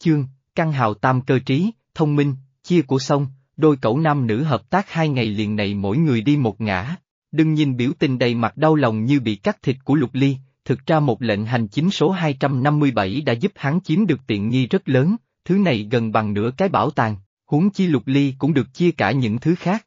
chương, căn hào tam cơ trí, thông minh, chia của sông, đôi cậu nam nữ hợp tác hai ngày liền này mỗi người đi một ngã. Đừng nhìn biểu tình đầy mặt đau lòng như bị cắt thịt của Lục Ly, thực ra một lệnh hành chính số 257 đã giúp hắn chiếm được tiện nghi rất lớn, thứ này gần bằng nửa cái bảo tàng, huống chi Lục Ly cũng được chia cả những thứ khác.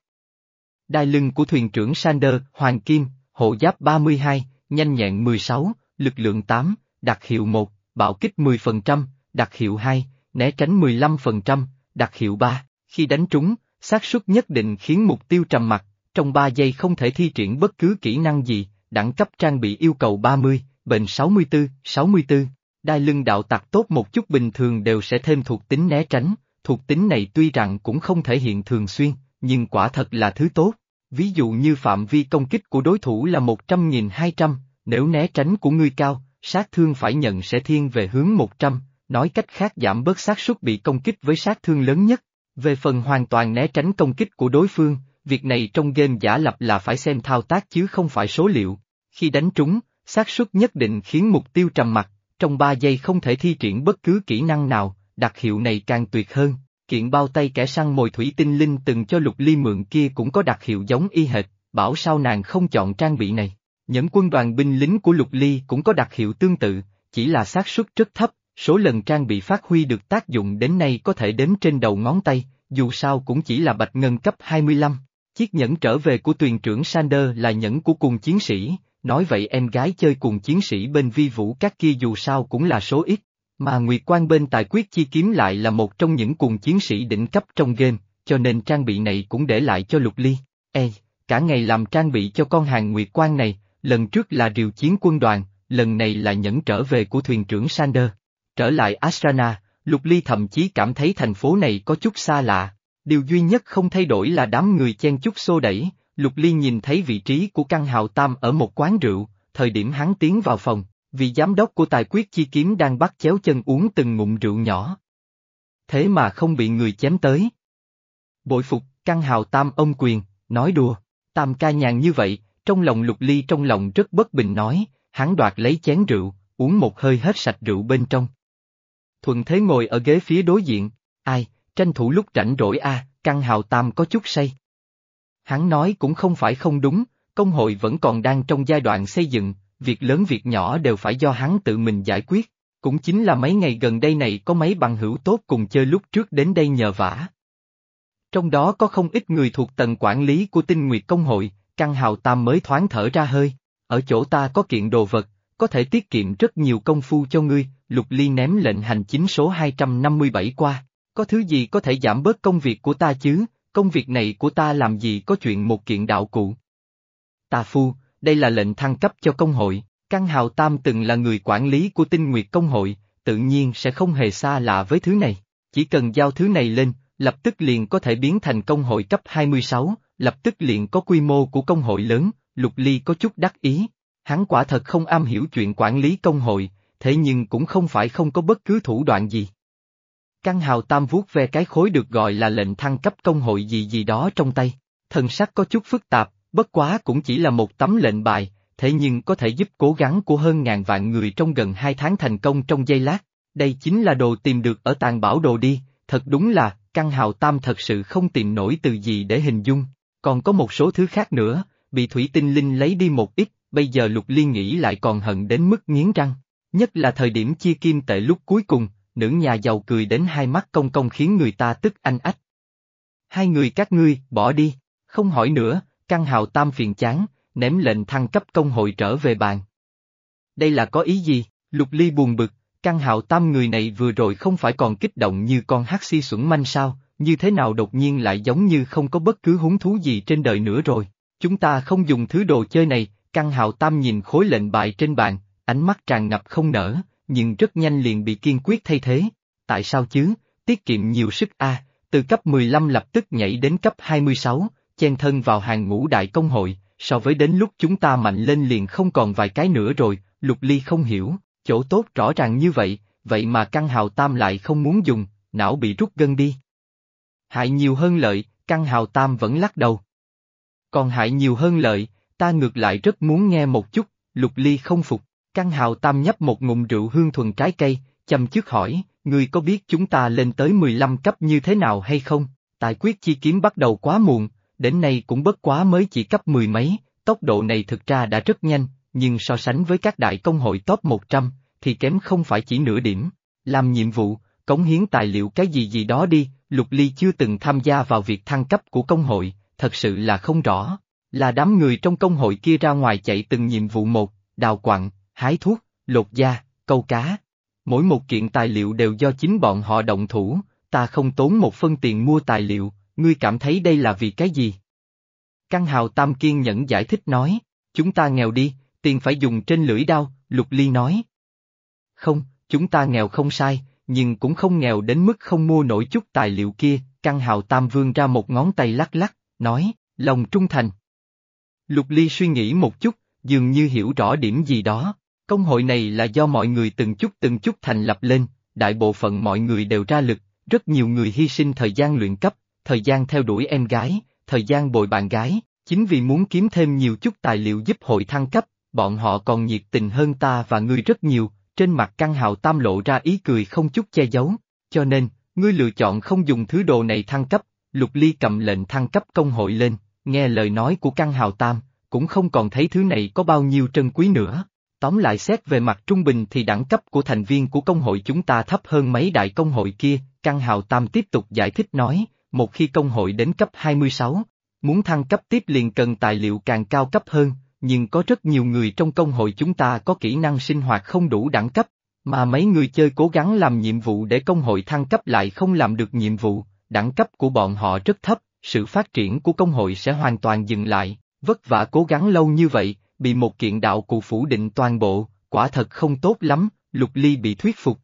Đai lưng của thuyền trưởng Sander, Hoàng Kim, hộ giáp 32, nhanh nhẹn 16, lực lượng 8, đặc hiệu 1, bạo kích 10%, đặc hiệu 2, né tránh 15%, đặc hiệu 3, khi đánh trúng, xác suất nhất định khiến mục tiêu trầm mặt, trong 3 giây không thể thi triển bất cứ kỹ năng gì, đẳng cấp trang bị yêu cầu 30, bệnh 64, 64. Đai lưng đạo tặc tốt một chút bình thường đều sẽ thêm thuộc tính né tránh, thuộc tính này tuy rằng cũng không thể hiện thường xuyên, nhưng quả thật là thứ tốt. Ví dụ như phạm vi công kích của đối thủ là 100.200, nếu né tránh của ngươi cao, sát thương phải nhận sẽ thiên về hướng 100, nói cách khác giảm bớt xác suất bị công kích với sát thương lớn nhất. Về phần hoàn toàn né tránh công kích của đối phương, việc này trong game giả lập là phải xem thao tác chứ không phải số liệu. Khi đánh trúng, xác suất nhất định khiến mục tiêu trầm mặt, trong 3 giây không thể thi triển bất cứ kỹ năng nào, đặc hiệu này càng tuyệt hơn. Kiện bao tay kẻ săn mồi thủy tinh linh từng cho lục ly mượn kia cũng có đặc hiệu giống y hệt, bảo sao nàng không chọn trang bị này. Những quân đoàn binh lính của lục ly cũng có đặc hiệu tương tự, chỉ là xác suất rất thấp, số lần trang bị phát huy được tác dụng đến nay có thể đếm trên đầu ngón tay, dù sao cũng chỉ là bạch ngân cấp 25. Chiếc nhẫn trở về của tuyền trưởng Sander là nhẫn của cùng chiến sĩ, nói vậy em gái chơi cùng chiến sĩ bên vi vũ các kia dù sao cũng là số ít, mà Nguyệt Quan bên tài quyết chi kiếm lại là một trong những cùng chiến sĩ đỉnh cấp trong game, cho nên trang bị này cũng để lại cho Lục Ly. Ê, cả ngày làm trang bị cho con hàng Nguyệt Quan này, lần trước là điều chiến quân đoàn, lần này là nhẫn trở về của thuyền trưởng Sander. Trở lại Asrana, Lục Ly thậm chí cảm thấy thành phố này có chút xa lạ. Điều duy nhất không thay đổi là đám người chen chút xô đẩy, Lục Ly nhìn thấy vị trí của căn hào tam ở một quán rượu, thời điểm hắn tiến vào phòng, vị giám đốc của tài quyết chi kiếm đang bắt chéo chân uống từng ngụm rượu nhỏ. Thế mà không bị người chém tới. Bội phục, căn hào tam ông quyền, nói đùa, tam ca nhàn như vậy, trong lòng lục ly trong lòng rất bất bình nói, hắn đoạt lấy chén rượu, uống một hơi hết sạch rượu bên trong. Thuận thế ngồi ở ghế phía đối diện, ai, tranh thủ lúc rảnh rỗi a, căn hào tam có chút say. Hắn nói cũng không phải không đúng, công hội vẫn còn đang trong giai đoạn xây dựng, việc lớn việc nhỏ đều phải do hắn tự mình giải quyết. Cũng chính là mấy ngày gần đây này có mấy bằng hữu tốt cùng chơi lúc trước đến đây nhờ vả. Trong đó có không ít người thuộc tầng quản lý của tinh nguyệt công hội, căn hào tam mới thoáng thở ra hơi. Ở chỗ ta có kiện đồ vật, có thể tiết kiệm rất nhiều công phu cho ngươi, lục ly ném lệnh hành chính số 257 qua. Có thứ gì có thể giảm bớt công việc của ta chứ, công việc này của ta làm gì có chuyện một kiện đạo cụ. Ta phu, đây là lệnh thăng cấp cho công hội, Căn Hào Tam từng là người quản lý của tinh nguyệt công hội, tự nhiên sẽ không hề xa lạ với thứ này, chỉ cần giao thứ này lên, lập tức liền có thể biến thành công hội cấp 26, lập tức liền có quy mô của công hội lớn, Lục Ly có chút đắc ý. Hắn quả thật không am hiểu chuyện quản lý công hội, thế nhưng cũng không phải không có bất cứ thủ đoạn gì. Căn hào tam vuốt ve cái khối được gọi là lệnh thăng cấp công hội gì gì đó trong tay, thần sắc có chút phức tạp, bất quá cũng chỉ là một tấm lệnh bài, thế nhưng có thể giúp cố gắng của hơn ngàn vạn người trong gần hai tháng thành công trong giây lát. Đây chính là đồ tìm được ở tàn bảo đồ đi, thật đúng là, căn hào tam thật sự không tìm nổi từ gì để hình dung. Còn có một số thứ khác nữa, bị thủy tinh linh lấy đi một ít, bây giờ lục liên nghĩ lại còn hận đến mức nghiến răng. Nhất là thời điểm chia kim tệ lúc cuối cùng, nữ nhà giàu cười đến hai mắt công công khiến người ta tức anh ách. Hai người các ngươi, bỏ đi, không hỏi nữa, căn hào tam phiền chán, ném lệnh thăng cấp công hội trở về bàn. Đây là có ý gì? Lục Ly buồn bực, căn hạo tam người này vừa rồi không phải còn kích động như con hắc si xuẩn manh sao, như thế nào đột nhiên lại giống như không có bất cứ hứng thú gì trên đời nữa rồi. Chúng ta không dùng thứ đồ chơi này, căn hạo tam nhìn khối lệnh bại trên bàn, ánh mắt tràn ngập không nở, nhưng rất nhanh liền bị kiên quyết thay thế. Tại sao chứ, tiết kiệm nhiều sức a, từ cấp 15 lập tức nhảy đến cấp 26, chen thân vào hàng ngũ đại công hội, so với đến lúc chúng ta mạnh lên liền không còn vài cái nữa rồi, Lục Ly không hiểu, chỗ tốt rõ ràng như vậy, vậy mà căn hào tam lại không muốn dùng, não bị rút gân đi. Hại nhiều hơn lợi, căn hào tam vẫn lắc đầu. Còn hại nhiều hơn lợi, ta ngược lại rất muốn nghe một chút, Lục Ly không phục, căn hào tam nhấp một ngụm rượu hương thuần trái cây, chăm trước hỏi, ngươi có biết chúng ta lên tới 15 cấp như thế nào hay không? Tài quyết chi kiếm bắt đầu quá muộn, đến nay cũng bất quá mới chỉ cấp mười mấy, tốc độ này thực ra đã rất nhanh, nhưng so sánh với các đại công hội top 100, thì kém không phải chỉ nửa điểm. Làm nhiệm vụ, cống hiến tài liệu cái gì gì đó đi, Lục Ly chưa từng tham gia vào việc thăng cấp của công hội, thật sự là không rõ. Là đám người trong công hội kia ra ngoài chạy từng nhiệm vụ một, đào quặng, hái thuốc, lột da, câu cá. Mỗi một kiện tài liệu đều do chính bọn họ động thủ, ta không tốn một phân tiền mua tài liệu, ngươi cảm thấy đây là vì cái gì? Căn hào tam kiên nhẫn giải thích nói, chúng ta nghèo đi, tiền phải dùng trên lưỡi đao, lục ly nói. Không, chúng ta nghèo không sai, nhưng cũng không nghèo đến mức không mua nổi chút tài liệu kia, căn hào tam vương ra một ngón tay lắc lắc, nói, lòng trung thành. Lục ly suy nghĩ một chút, dường như hiểu rõ điểm gì đó. Công hội này là do mọi người từng chút từng chút thành lập lên, đại bộ phận mọi người đều ra lực, rất nhiều người hy sinh thời gian luyện cấp, thời gian theo đuổi em gái, thời gian bồi bạn gái, chính vì muốn kiếm thêm nhiều chút tài liệu giúp hội thăng cấp, bọn họ còn nhiệt tình hơn ta và ngươi rất nhiều, trên mặt căn hào tam lộ ra ý cười không chút che giấu, cho nên, ngươi lựa chọn không dùng thứ đồ này thăng cấp, lục ly cầm lệnh thăng cấp công hội lên, nghe lời nói của căn hào tam, cũng không còn thấy thứ này có bao nhiêu trân quý nữa. Tóm lại xét về mặt trung bình thì đẳng cấp của thành viên của công hội chúng ta thấp hơn mấy đại công hội kia, Căn Hào Tam tiếp tục giải thích nói, một khi công hội đến cấp 26, muốn thăng cấp tiếp liền cần tài liệu càng cao cấp hơn, nhưng có rất nhiều người trong công hội chúng ta có kỹ năng sinh hoạt không đủ đẳng cấp, mà mấy người chơi cố gắng làm nhiệm vụ để công hội thăng cấp lại không làm được nhiệm vụ, đẳng cấp của bọn họ rất thấp, sự phát triển của công hội sẽ hoàn toàn dừng lại, vất vả cố gắng lâu như vậy, bị một kiện đạo cụ phủ định toàn bộ, quả thật không tốt lắm, Lục Ly bị thuyết phục.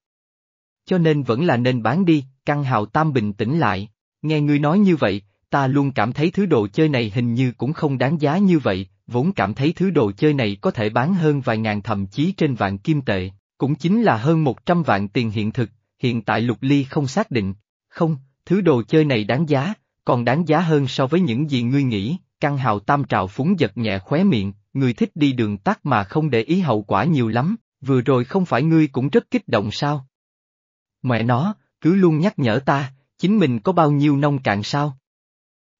Cho nên vẫn là nên bán đi, Căn Hào Tam bình tĩnh lại, nghe ngươi nói như vậy, ta luôn cảm thấy thứ đồ chơi này hình như cũng không đáng giá như vậy, vốn cảm thấy thứ đồ chơi này có thể bán hơn vài ngàn thậm chí trên vạn kim tệ, cũng chính là hơn một trăm vạn tiền hiện thực, hiện tại Lục Ly không xác định, không, thứ đồ chơi này đáng giá, còn đáng giá hơn so với những gì ngươi nghĩ, Căn Hào Tam trào phúng giật nhẹ khóe miệng, người thích đi đường tắt mà không để ý hậu quả nhiều lắm, vừa rồi không phải ngươi cũng rất kích động sao? Mẹ nó, cứ luôn nhắc nhở ta, chính mình có bao nhiêu nông cạn sao?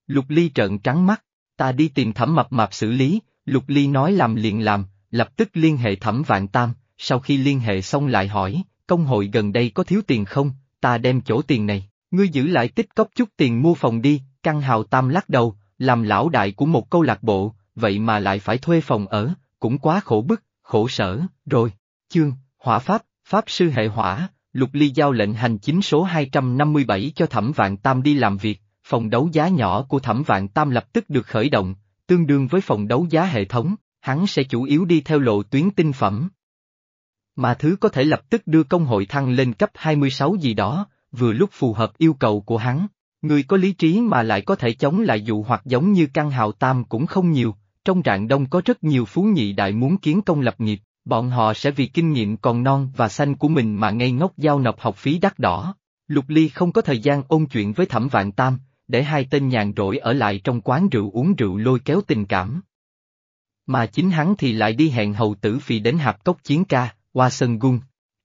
Lục Ly trợn trắng mắt, ta đi tìm thẩm mập mạp xử lý, Lục Ly nói làm liền làm, lập tức liên hệ thẩm vạn tam, sau khi liên hệ xong lại hỏi, công hội gần đây có thiếu tiền không, ta đem chỗ tiền này, ngươi giữ lại tích cóp chút tiền mua phòng đi, căn hào tam lắc đầu, làm lão đại của một câu lạc bộ, vậy mà lại phải thuê phòng ở, cũng quá khổ bức, khổ sở, rồi. Chương, hỏa pháp, pháp sư hệ hỏa, Lục Ly giao lệnh hành chính số 257 cho Thẩm Vạn Tam đi làm việc, phòng đấu giá nhỏ của Thẩm Vạn Tam lập tức được khởi động, tương đương với phòng đấu giá hệ thống, hắn sẽ chủ yếu đi theo lộ tuyến tinh phẩm. Mà thứ có thể lập tức đưa công hội thăng lên cấp 26 gì đó, vừa lúc phù hợp yêu cầu của hắn. Người có lý trí mà lại có thể chống lại dụ hoặc giống như căn hào tam cũng không nhiều, trong rạng đông có rất nhiều phú nhị đại muốn kiến công lập nghiệp, bọn họ sẽ vì kinh nghiệm còn non và xanh của mình mà ngây ngốc giao nộp học phí đắt đỏ. Lục Ly không có thời gian ôn chuyện với Thẩm Vạn Tam, để hai tên nhàn rỗi ở lại trong quán rượu uống rượu lôi kéo tình cảm. Mà chính hắn thì lại đi hẹn hầu tử phi đến hạp cốc chiến ca, qua sân gung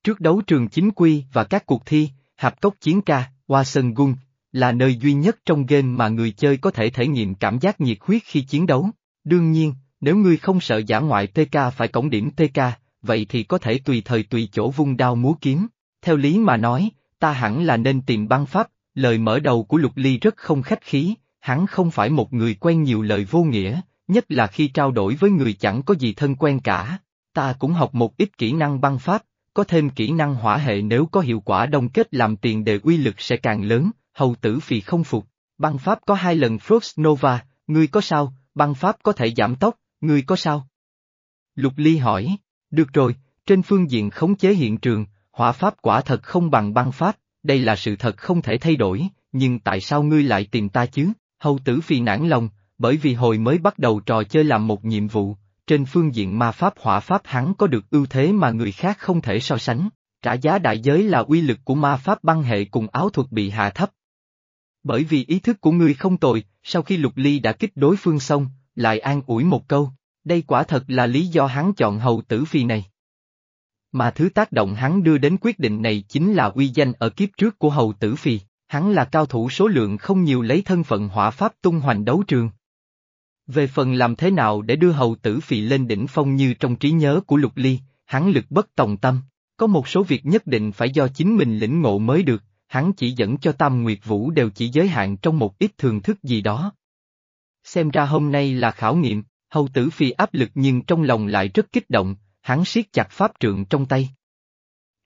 Trước đấu trường chính quy và các cuộc thi, hạp cốc chiến ca, Hoa Sân Gun, là nơi duy nhất trong game mà người chơi có thể thể nghiệm cảm giác nhiệt huyết khi chiến đấu. Đương nhiên, nếu ngươi không sợ giả ngoại PK phải cổng điểm PK, vậy thì có thể tùy thời tùy chỗ vung đao múa kiếm. Theo lý mà nói, ta hẳn là nên tìm băng pháp, lời mở đầu của Lục Ly rất không khách khí, hắn không phải một người quen nhiều lời vô nghĩa, nhất là khi trao đổi với người chẳng có gì thân quen cả. Ta cũng học một ít kỹ năng băng pháp, có thêm kỹ năng hỏa hệ nếu có hiệu quả đồng kết làm tiền đề uy lực sẽ càng lớn, hầu tử phì không phục. Băng pháp có hai lần Frost Nova, ngươi có sao, băng pháp có thể giảm tốc, ngươi có sao? Lục Ly hỏi, được rồi, trên phương diện khống chế hiện trường, hỏa pháp quả thật không bằng băng pháp, đây là sự thật không thể thay đổi, nhưng tại sao ngươi lại tìm ta chứ? Hầu tử phi nản lòng, bởi vì hồi mới bắt đầu trò chơi làm một nhiệm vụ, trên phương diện ma pháp hỏa pháp hắn có được ưu thế mà người khác không thể so sánh, trả giá đại giới là uy lực của ma pháp băng hệ cùng áo thuật bị hạ thấp. Bởi vì ý thức của ngươi không tồi, sau khi lục ly đã kích đối phương xong, lại an ủi một câu, đây quả thật là lý do hắn chọn hầu tử phi này. Mà thứ tác động hắn đưa đến quyết định này chính là uy danh ở kiếp trước của hầu tử phi, hắn là cao thủ số lượng không nhiều lấy thân phận hỏa pháp tung hoành đấu trường. Về phần làm thế nào để đưa hầu tử phi lên đỉnh phong như trong trí nhớ của Lục Ly, hắn lực bất tòng tâm, có một số việc nhất định phải do chính mình lĩnh ngộ mới được, hắn chỉ dẫn cho Tam Nguyệt Vũ đều chỉ giới hạn trong một ít thường thức gì đó. Xem ra hôm nay là khảo nghiệm, hầu tử phi áp lực nhưng trong lòng lại rất kích động, hắn siết chặt pháp trượng trong tay.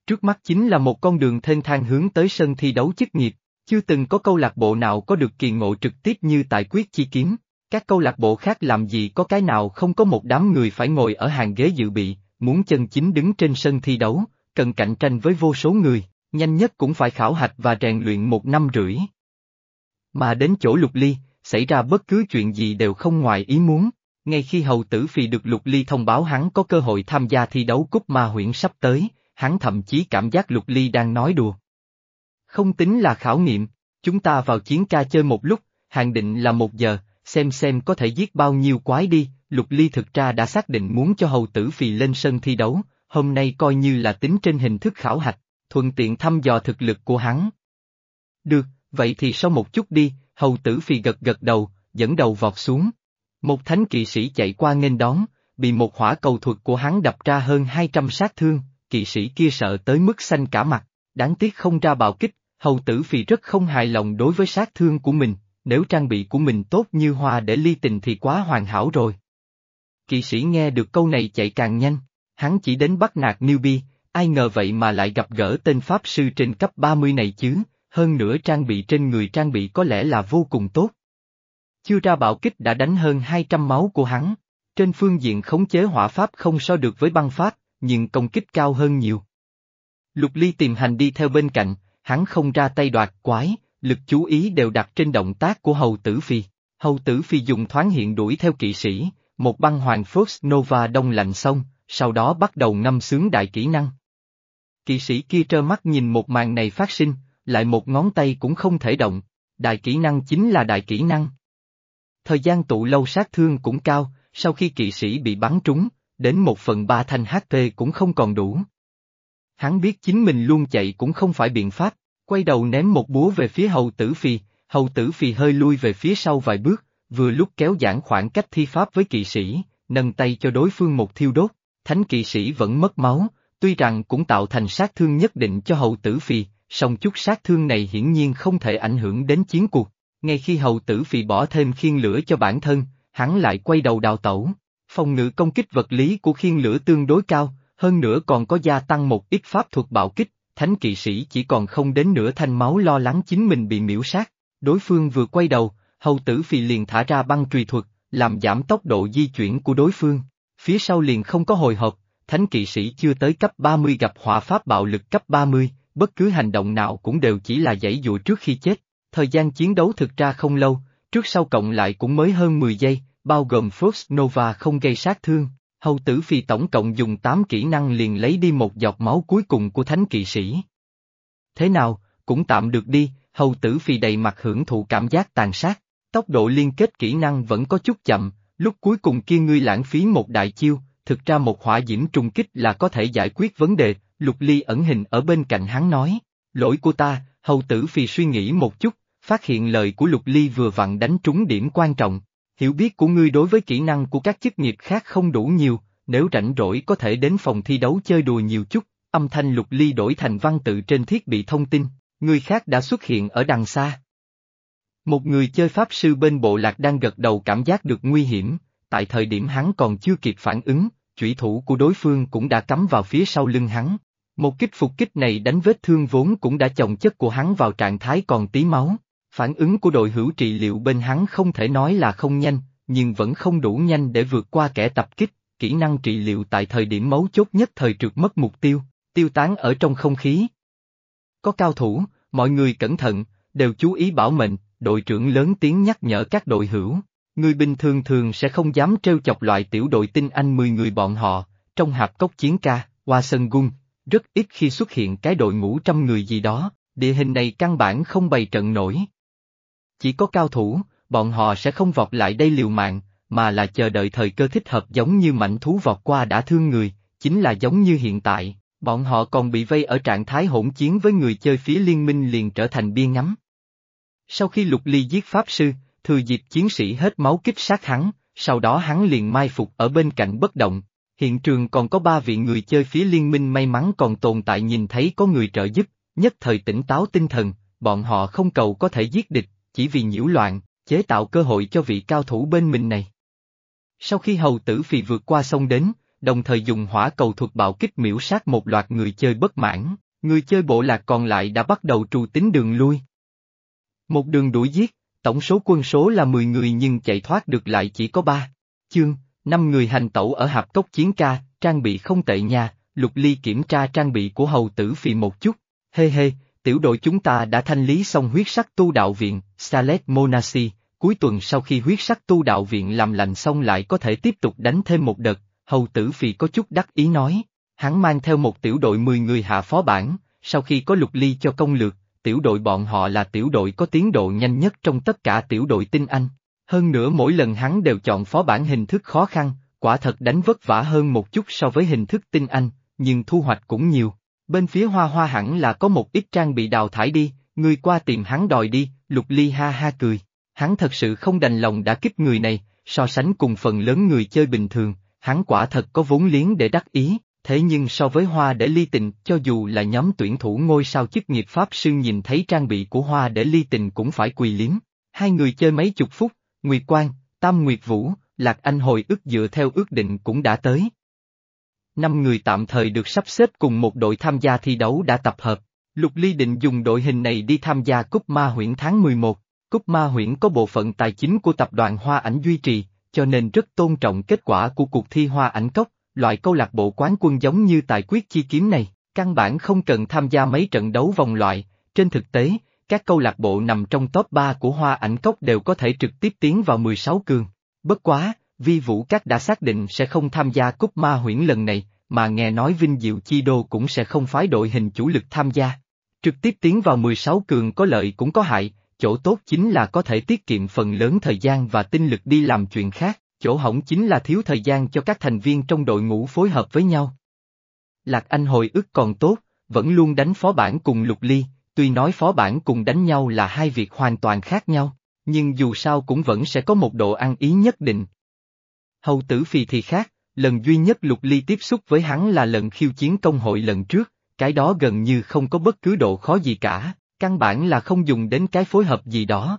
Trước mắt chính là một con đường thênh thang hướng tới sân thi đấu chức nghiệp, chưa từng có câu lạc bộ nào có được kỳ ngộ trực tiếp như tại quyết chi kiếm. Các câu lạc bộ khác làm gì có cái nào không có một đám người phải ngồi ở hàng ghế dự bị, muốn chân chính đứng trên sân thi đấu, cần cạnh tranh với vô số người, nhanh nhất cũng phải khảo hạch và rèn luyện một năm rưỡi. Mà đến chỗ lục ly, xảy ra bất cứ chuyện gì đều không ngoài ý muốn. Ngay khi hầu tử phì được lục ly thông báo hắn có cơ hội tham gia thi đấu cúp ma Huyện sắp tới, hắn thậm chí cảm giác lục ly đang nói đùa. Không tính là khảo nghiệm, chúng ta vào chiến ca chơi một lúc, hàng định là một giờ, xem xem có thể giết bao nhiêu quái đi, lục ly thực ra đã xác định muốn cho hầu tử phì lên sân thi đấu, hôm nay coi như là tính trên hình thức khảo hạch, thuận tiện thăm dò thực lực của hắn. Được, vậy thì sau một chút đi, hầu tử phì gật gật đầu, dẫn đầu vọt xuống. Một thánh kỵ sĩ chạy qua nghênh đón, bị một hỏa cầu thuật của hắn đập ra hơn 200 sát thương, kỵ sĩ kia sợ tới mức xanh cả mặt, đáng tiếc không ra bạo kích, hầu tử phì rất không hài lòng đối với sát thương của mình, nếu trang bị của mình tốt như hoa để ly tình thì quá hoàn hảo rồi. Kỵ sĩ nghe được câu này chạy càng nhanh, hắn chỉ đến bắt nạt newbie, ai ngờ vậy mà lại gặp gỡ tên Pháp Sư trên cấp 30 này chứ, hơn nữa trang bị trên người trang bị có lẽ là vô cùng tốt. Chưa ra bạo kích đã đánh hơn 200 máu của hắn, trên phương diện khống chế hỏa pháp không so được với băng pháp, nhưng công kích cao hơn nhiều. Lục Ly tìm hành đi theo bên cạnh, hắn không ra tay đoạt quái, lực chú ý đều đặt trên động tác của Hầu Tử Phi. Hầu Tử Phi dùng thoáng hiện đuổi theo kỵ sĩ, một băng hoàng Frost Nova đông lạnh xong, sau đó bắt đầu ngâm sướng đại kỹ năng. Kỵ sĩ kia trơ mắt nhìn một màn này phát sinh, lại một ngón tay cũng không thể động, đại kỹ năng chính là đại kỹ năng. Thời gian tụ lâu sát thương cũng cao, sau khi kỵ sĩ bị bắn trúng, đến một phần ba thanh HP cũng không còn đủ. Hắn biết chính mình luôn chạy cũng không phải biện pháp, quay đầu ném một búa về phía hầu tử phi, hầu tử phi hơi lui về phía sau vài bước, vừa lúc kéo giãn khoảng cách thi pháp với kỵ sĩ, nâng tay cho đối phương một thiêu đốt, thánh kỵ sĩ vẫn mất máu, tuy rằng cũng tạo thành sát thương nhất định cho hầu tử phi, song chút sát thương này hiển nhiên không thể ảnh hưởng đến chiến cuộc. Ngay khi hầu tử phi bỏ thêm khiên lửa cho bản thân, hắn lại quay đầu đào tẩu. Phòng ngự công kích vật lý của khiên lửa tương đối cao, hơn nữa còn có gia tăng một ít pháp thuật bạo kích, thánh kỵ sĩ chỉ còn không đến nửa thanh máu lo lắng chính mình bị miễu sát. Đối phương vừa quay đầu, hầu tử phi liền thả ra băng trùy thuật, làm giảm tốc độ di chuyển của đối phương. Phía sau liền không có hồi hộp, thánh kỵ sĩ chưa tới cấp 30 gặp hỏa pháp bạo lực cấp 30, bất cứ hành động nào cũng đều chỉ là dãy dụa trước khi chết. Thời gian chiến đấu thực ra không lâu, trước sau cộng lại cũng mới hơn 10 giây, bao gồm Frost Nova không gây sát thương. Hầu tử phi tổng cộng dùng 8 kỹ năng liền lấy đi một giọt máu cuối cùng của thánh kỵ sĩ. Thế nào, cũng tạm được đi, hầu tử phi đầy mặt hưởng thụ cảm giác tàn sát, tốc độ liên kết kỹ năng vẫn có chút chậm, lúc cuối cùng kia ngươi lãng phí một đại chiêu, thực ra một hỏa diễm trùng kích là có thể giải quyết vấn đề, Lục Ly ẩn hình ở bên cạnh hắn nói, lỗi của ta, hầu tử phi suy nghĩ một chút, phát hiện lời của Lục Ly vừa vặn đánh trúng điểm quan trọng. Hiểu biết của ngươi đối với kỹ năng của các chức nghiệp khác không đủ nhiều, nếu rảnh rỗi có thể đến phòng thi đấu chơi đùa nhiều chút, âm thanh Lục Ly đổi thành văn tự trên thiết bị thông tin, người khác đã xuất hiện ở đằng xa. Một người chơi pháp sư bên bộ lạc đang gật đầu cảm giác được nguy hiểm, tại thời điểm hắn còn chưa kịp phản ứng, chủy thủ của đối phương cũng đã cắm vào phía sau lưng hắn. Một kích phục kích này đánh vết thương vốn cũng đã chồng chất của hắn vào trạng thái còn tí máu. Phản ứng của đội hữu trị liệu bên hắn không thể nói là không nhanh, nhưng vẫn không đủ nhanh để vượt qua kẻ tập kích, kỹ năng trị liệu tại thời điểm mấu chốt nhất thời trượt mất mục tiêu, tiêu tán ở trong không khí. Có cao thủ, mọi người cẩn thận, đều chú ý bảo mệnh, đội trưởng lớn tiếng nhắc nhở các đội hữu. Người bình thường thường sẽ không dám trêu chọc loại tiểu đội tinh anh 10 người bọn họ, trong hạp cốc chiến ca, qua sân gung, rất ít khi xuất hiện cái đội ngũ trăm người gì đó, địa hình này căn bản không bày trận nổi. Chỉ có cao thủ, bọn họ sẽ không vọt lại đây liều mạng, mà là chờ đợi thời cơ thích hợp giống như mảnh thú vọt qua đã thương người, chính là giống như hiện tại, Bọn họ còn bị vây ở trạng thái hỗn chiến với người chơi phía liên minh liền trở thành bia ngắm. Sau khi lục ly giết pháp sư, thừa dịp chiến sĩ hết máu kích sát hắn, sau đó hắn liền mai phục ở bên cạnh bất động. Hiện trường còn có ba vị người chơi phía liên minh may mắn còn tồn tại nhìn thấy có người trợ giúp, nhất thời tỉnh táo tinh thần, bọn họ không cầu có thể giết địch, chỉ vì nhiễu loạn, chế tạo cơ hội cho vị cao thủ bên mình này. Sau khi hầu tử phì vượt qua sông đến, đồng thời dùng hỏa cầu thuật bạo kích miễu sát một loạt người chơi bất mãn, người chơi bộ lạc còn lại đã bắt đầu trù tính đường lui. Một đường đuổi giết, tổng số quân số là 10 người nhưng chạy thoát được lại chỉ có 3. Chương, 5 người hành tẩu ở hạp cốc chiến ca, trang bị không tệ nha, lục ly kiểm tra trang bị của hầu tử phì một chút, hê hê, tiểu đội chúng ta đã thanh lý xong huyết sắc tu đạo viện, Salet Monasi, cuối tuần sau khi huyết sắc tu đạo viện làm lành xong lại có thể tiếp tục đánh thêm một đợt, hầu tử phì có chút đắc ý nói, hắn mang theo một tiểu đội 10 người hạ phó bản, sau khi có lục ly cho công lược, tiểu đội bọn họ là tiểu đội có tiến độ nhanh nhất trong tất cả tiểu đội tinh anh. Hơn nữa mỗi lần hắn đều chọn phó bản hình thức khó khăn, quả thật đánh vất vả hơn một chút so với hình thức tinh anh, nhưng thu hoạch cũng nhiều. Bên phía hoa hoa hẳn là có một ít trang bị đào thải đi, người qua tìm hắn đòi đi, lục ly ha ha cười. Hắn thật sự không đành lòng đã kích người này, so sánh cùng phần lớn người chơi bình thường, hắn quả thật có vốn liếng để đắc ý, thế nhưng so với Hoa để ly tình, cho dù là nhóm tuyển thủ ngôi sao chức nghiệp Pháp Sư nhìn thấy trang bị của Hoa để ly tình cũng phải quỳ liếm. Hai người chơi mấy chục phút, Nguyệt Quang, Tam Nguyệt Vũ, Lạc Anh hồi ức dựa theo ước định cũng đã tới. Năm người tạm thời được sắp xếp cùng một đội tham gia thi đấu đã tập hợp. Lục Ly định dùng đội hình này đi tham gia Cúp Ma Huyễn tháng 11. Cúp Ma Huyễn có bộ phận tài chính của tập đoàn Hoa Ảnh duy trì, cho nên rất tôn trọng kết quả của cuộc thi Hoa Ảnh Cốc, loại câu lạc bộ quán quân giống như tài quyết chi kiếm này, căn bản không cần tham gia mấy trận đấu vòng loại, trên thực tế, các câu lạc bộ nằm trong top 3 của Hoa Ảnh Cốc đều có thể trực tiếp tiến vào 16 cường. Bất quá, Vi Vũ Các đã xác định sẽ không tham gia cúp ma huyễn lần này, mà nghe nói Vinh Diệu Chi Đô cũng sẽ không phái đội hình chủ lực tham gia. Trực tiếp tiến vào 16 cường có lợi cũng có hại, chỗ tốt chính là có thể tiết kiệm phần lớn thời gian và tinh lực đi làm chuyện khác, chỗ hỏng chính là thiếu thời gian cho các thành viên trong đội ngũ phối hợp với nhau. Lạc Anh hồi ức còn tốt, vẫn luôn đánh phó bản cùng Lục Ly, tuy nói phó bản cùng đánh nhau là hai việc hoàn toàn khác nhau, nhưng dù sao cũng vẫn sẽ có một độ ăn ý nhất định. Hầu tử phì thì khác, lần duy nhất Lục Ly tiếp xúc với hắn là lần khiêu chiến công hội lần trước, cái đó gần như không có bất cứ độ khó gì cả, căn bản là không dùng đến cái phối hợp gì đó.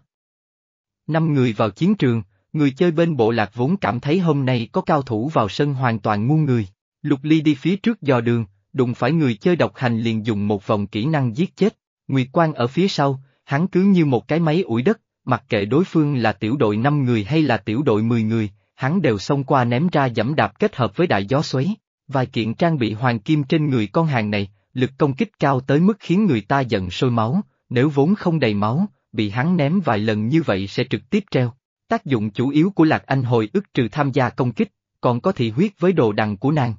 Năm người vào chiến trường, người chơi bên bộ lạc vốn cảm thấy hôm nay có cao thủ vào sân hoàn toàn ngu người. Lục Ly đi phía trước dò đường, đụng phải người chơi độc hành liền dùng một vòng kỹ năng giết chết. Nguyệt Quang ở phía sau, hắn cứ như một cái máy ủi đất, mặc kệ đối phương là tiểu đội 5 người hay là tiểu đội 10 người, hắn đều xông qua ném ra dẫm đạp kết hợp với đại gió xoáy. Vài kiện trang bị hoàng kim trên người con hàng này, lực công kích cao tới mức khiến người ta giận sôi máu, nếu vốn không đầy máu, bị hắn ném vài lần như vậy sẽ trực tiếp treo. Tác dụng chủ yếu của Lạc Anh hồi ức trừ tham gia công kích, còn có thị huyết với đồ đằng của nàng.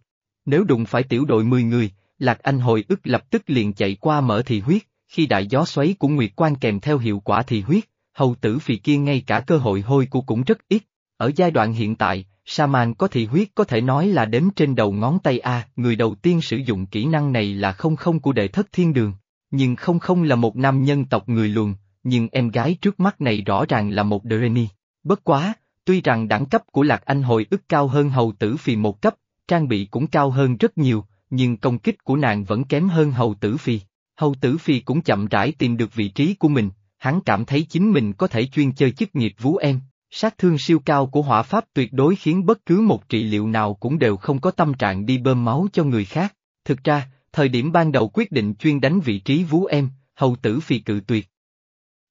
Nếu đụng phải tiểu đội 10 người, Lạc Anh hồi ức lập tức liền chạy qua mở thị huyết, khi đại gió xoáy của Nguyệt Quan kèm theo hiệu quả thị huyết, hầu tử phì kia ngay cả cơ hội hôi của cũng rất ít. Ở giai đoạn hiện tại, Saman có thị huyết có thể nói là đếm trên đầu ngón tay A, người đầu tiên sử dụng kỹ năng này là không không của đệ thất thiên đường. Nhưng không không là một nam nhân tộc người luồn, nhưng em gái trước mắt này rõ ràng là một Dereni. Bất quá, tuy rằng đẳng cấp của Lạc Anh hồi ức cao hơn hầu tử phì một cấp, trang bị cũng cao hơn rất nhiều, nhưng công kích của nàng vẫn kém hơn hầu tử phi. Hầu tử phi cũng chậm rãi tìm được vị trí của mình, hắn cảm thấy chính mình có thể chuyên chơi chức nghiệp vú em, sát thương siêu cao của hỏa pháp tuyệt đối khiến bất cứ một trị liệu nào cũng đều không có tâm trạng đi bơm máu cho người khác. Thực ra, thời điểm ban đầu quyết định chuyên đánh vị trí vú em, hầu tử phì cự tuyệt.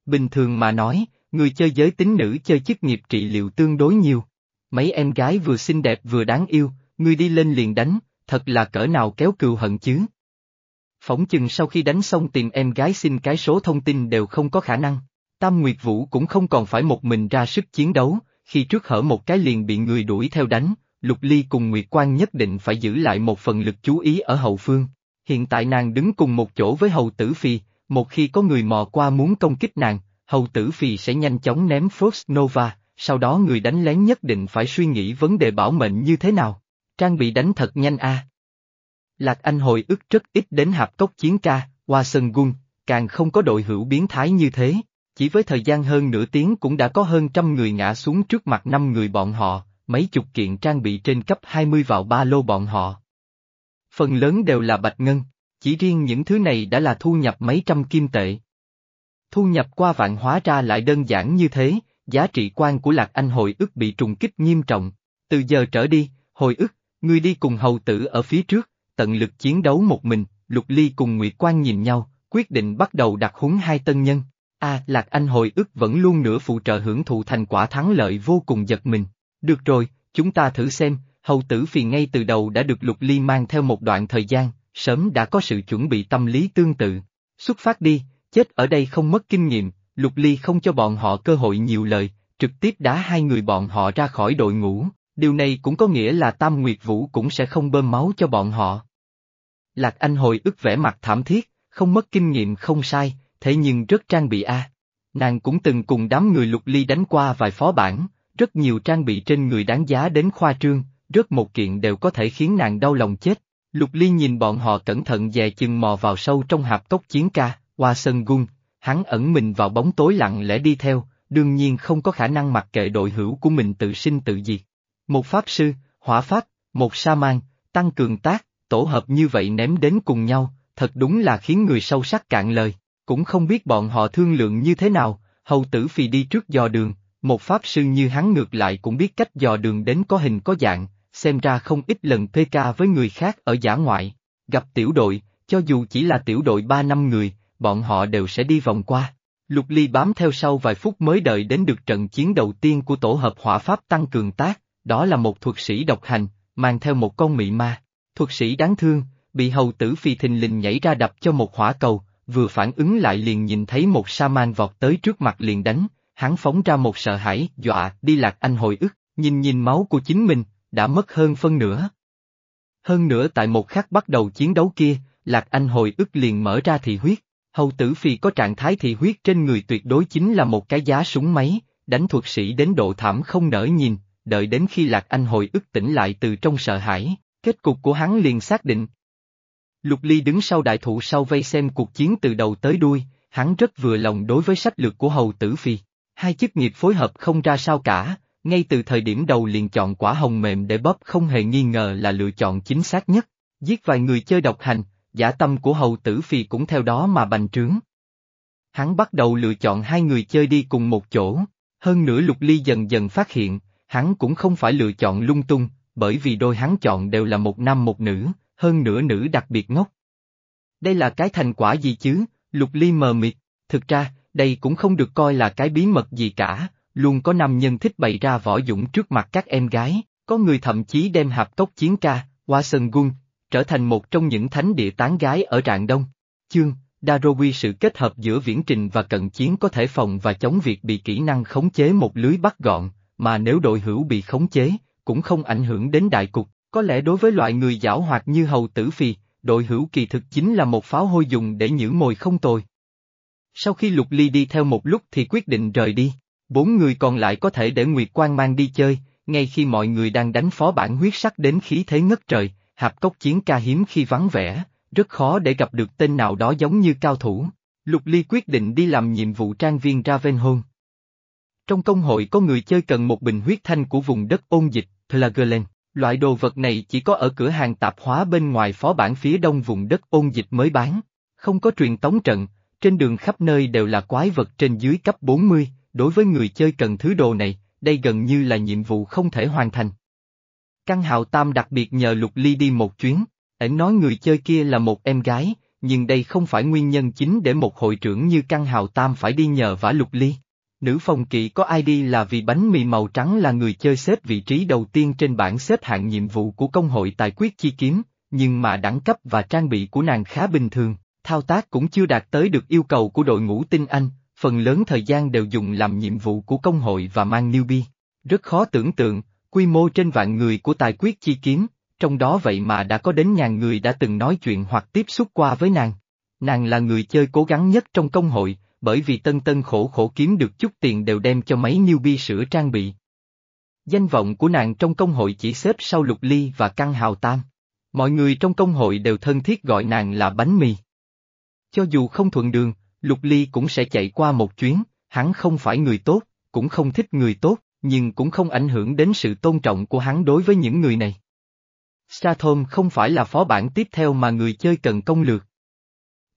Bình thường mà nói, người chơi giới tính nữ chơi chức nghiệp trị liệu tương đối nhiều. Mấy em gái vừa xinh đẹp vừa đáng yêu, người đi lên liền đánh, thật là cỡ nào kéo cừu hận chứ. Phỏng chừng sau khi đánh xong tìm em gái xin cái số thông tin đều không có khả năng. Tam Nguyệt Vũ cũng không còn phải một mình ra sức chiến đấu, khi trước hở một cái liền bị người đuổi theo đánh, Lục Ly cùng Nguyệt Quan nhất định phải giữ lại một phần lực chú ý ở hậu phương. Hiện tại nàng đứng cùng một chỗ với hầu tử phi, một khi có người mò qua muốn công kích nàng, hầu tử phi sẽ nhanh chóng ném Frost Nova, sau đó người đánh lén nhất định phải suy nghĩ vấn đề bảo mệnh như thế nào. Trang bị đánh thật nhanh a. Lạc Anh hồi ức rất ít đến hạp cốc chiến ca, qua sân gun, càng không có đội hữu biến thái như thế. Chỉ với thời gian hơn nửa tiếng cũng đã có hơn trăm người ngã xuống trước mặt năm người bọn họ, mấy chục kiện trang bị trên cấp 20 vào ba lô bọn họ. Phần lớn đều là bạch ngân, chỉ riêng những thứ này đã là thu nhập mấy trăm kim tệ. Thu nhập qua vạn hóa ra lại đơn giản như thế, giá trị quan của Lạc Anh hồi ức bị trùng kích nghiêm trọng. Từ giờ trở đi, hồi ức, ngươi đi cùng hầu tử ở phía trước, tận lực chiến đấu một mình, Lục Ly cùng Nguyệt Quan nhìn nhau, quyết định bắt đầu đặt húng hai tân nhân. A, à, Lạc Anh hồi ức vẫn luôn nửa phụ trợ hưởng thụ thành quả thắng lợi vô cùng giật mình. Được rồi, chúng ta thử xem, hầu tử phiền ngay từ đầu đã được Lục Ly mang theo một đoạn thời gian, sớm đã có sự chuẩn bị tâm lý tương tự. Xuất phát đi, chết ở đây không mất kinh nghiệm, Lục Ly không cho bọn họ cơ hội nhiều lời, trực tiếp đá hai người bọn họ ra khỏi đội ngũ, điều này cũng có nghĩa là Tam Nguyệt Vũ cũng sẽ không bơm máu cho bọn họ. Lạc Anh hồi ức vẻ mặt thảm thiết, không mất kinh nghiệm không sai, thế nhưng rất trang bị a. Nàng cũng từng cùng đám người lục ly đánh qua vài phó bản, rất nhiều trang bị trên người đáng giá đến khoa trương, rất một kiện đều có thể khiến nàng đau lòng chết. Lục ly nhìn bọn họ cẩn thận dè chừng mò vào sâu trong hạp cốc chiến ca, qua sân gung, hắn ẩn mình vào bóng tối lặng lẽ đi theo, đương nhiên không có khả năng mặc kệ đội hữu của mình tự sinh tự diệt. Một pháp sư, hỏa pháp, một sa man, tăng cường tác, tổ hợp như vậy ném đến cùng nhau, thật đúng là khiến người sâu sắc cạn lời, cũng không biết bọn họ thương lượng như thế nào, hầu tử phì đi trước dò đường, một pháp sư như hắn ngược lại cũng biết cách dò đường đến có hình có dạng, xem ra không ít lần PK với người khác ở giả ngoại, gặp tiểu đội, cho dù chỉ là tiểu đội ba năm người, bọn họ đều sẽ đi vòng qua. Lục Ly bám theo sau vài phút mới đợi đến được trận chiến đầu tiên của tổ hợp hỏa pháp tăng cường tác, đó là một thuật sĩ độc hành, mang theo một con mị ma. Thuật sĩ đáng thương, bị hầu tử phi thình lình nhảy ra đập cho một hỏa cầu, vừa phản ứng lại liền nhìn thấy một sa man vọt tới trước mặt liền đánh, hắn phóng ra một sợ hãi, dọa, đi lạc anh hồi ức, nhìn nhìn máu của chính mình, đã mất hơn phân nửa. Hơn nữa tại một khắc bắt đầu chiến đấu kia, lạc anh hồi ức liền mở ra thị huyết, hầu tử phi có trạng thái thị huyết trên người tuyệt đối chính là một cái giá súng máy, đánh thuật sĩ đến độ thảm không nở nhìn, đợi đến khi lạc anh hồi ức tỉnh lại từ trong sợ hãi, kết cục của hắn liền xác định, Lục Ly đứng sau đại thụ sau vây xem cuộc chiến từ đầu tới đuôi, hắn rất vừa lòng đối với sách lược của Hầu Tử Phi. Hai chức nghiệp phối hợp không ra sao cả, ngay từ thời điểm đầu liền chọn quả hồng mềm để bóp không hề nghi ngờ là lựa chọn chính xác nhất. Giết vài người chơi độc hành, giả tâm của Hầu Tử Phi cũng theo đó mà bành trướng. Hắn bắt đầu lựa chọn hai người chơi đi cùng một chỗ, hơn nữa Lục Ly dần dần phát hiện, hắn cũng không phải lựa chọn lung tung, bởi vì đôi hắn chọn đều là một nam một nữ, hơn nữa nữ đặc biệt ngốc. Đây là cái thành quả gì chứ, lục ly mờ mịt, thực ra, đây cũng không được coi là cái bí mật gì cả, luôn có nam nhân thích bày ra võ dũng trước mặt các em gái, có người thậm chí đem hạp cốc chiến ca, qua sân gun, trở thành một trong những thánh địa tán gái ở Rạng Đông. Chương, Darowi sự kết hợp giữa viễn trình và cận chiến có thể phòng và chống việc bị kỹ năng khống chế một lưới bắt gọn, mà nếu đội hữu bị khống chế, cũng không ảnh hưởng đến đại cục. Có lẽ đối với loại người giảo hoạt như hầu tử phì, đội hữu kỳ thực chính là một pháo hôi dùng để nhử mồi không tồi. Sau khi Lục Ly đi theo một lúc thì quyết định rời đi, bốn người còn lại có thể để Nguyệt Quang mang đi chơi, ngay khi mọi người đang đánh phó bản huyết sắc đến khí thế ngất trời, hạp cốc chiến ca hiếm khi vắng vẻ, rất khó để gặp được tên nào đó giống như cao thủ. Lục Ly quyết định đi làm nhiệm vụ trang viên Ravenholm. Trong công hội có người chơi cần một bình huyết thanh của vùng đất ôn dịch, Plagerland. Loại đồ vật này chỉ có ở cửa hàng tạp hóa bên ngoài phó bản phía đông vùng đất ôn dịch mới bán. Không có truyền tống trận, trên đường khắp nơi đều là quái vật trên dưới cấp 40, đối với người chơi cần thứ đồ này, đây gần như là nhiệm vụ không thể hoàn thành. Căn hào tam đặc biệt nhờ Lục Ly đi một chuyến, ẩn nói người chơi kia là một em gái, nhưng đây không phải nguyên nhân chính để một hội trưởng như căn hào tam phải đi nhờ vả Lục Ly. Nữ phòng kỵ có ID là vì bánh mì màu trắng là người chơi xếp vị trí đầu tiên trên bảng xếp hạng nhiệm vụ của công hội tài quyết chi kiếm, nhưng mà đẳng cấp và trang bị của nàng khá bình thường, thao tác cũng chưa đạt tới được yêu cầu của đội ngũ tinh anh, phần lớn thời gian đều dùng làm nhiệm vụ của công hội và mang newbie. Rất khó tưởng tượng, quy mô trên vạn người của tài quyết chi kiếm, trong đó vậy mà đã có đến ngàn người đã từng nói chuyện hoặc tiếp xúc qua với nàng. Nàng là người chơi cố gắng nhất trong công hội, bởi vì tân tân khổ khổ kiếm được chút tiền đều đem cho mấy newbie sửa trang bị. Danh vọng của nàng trong công hội chỉ xếp sau Lục Ly và Căng Hào Tam. Mọi người trong công hội đều thân thiết gọi nàng là bánh mì. Cho dù không thuận đường, Lục Ly cũng sẽ chạy qua một chuyến, hắn không phải người tốt, cũng không thích người tốt, nhưng cũng không ảnh hưởng đến sự tôn trọng của hắn đối với những người này. Strathom không phải là phó bản tiếp theo mà người chơi cần công lược.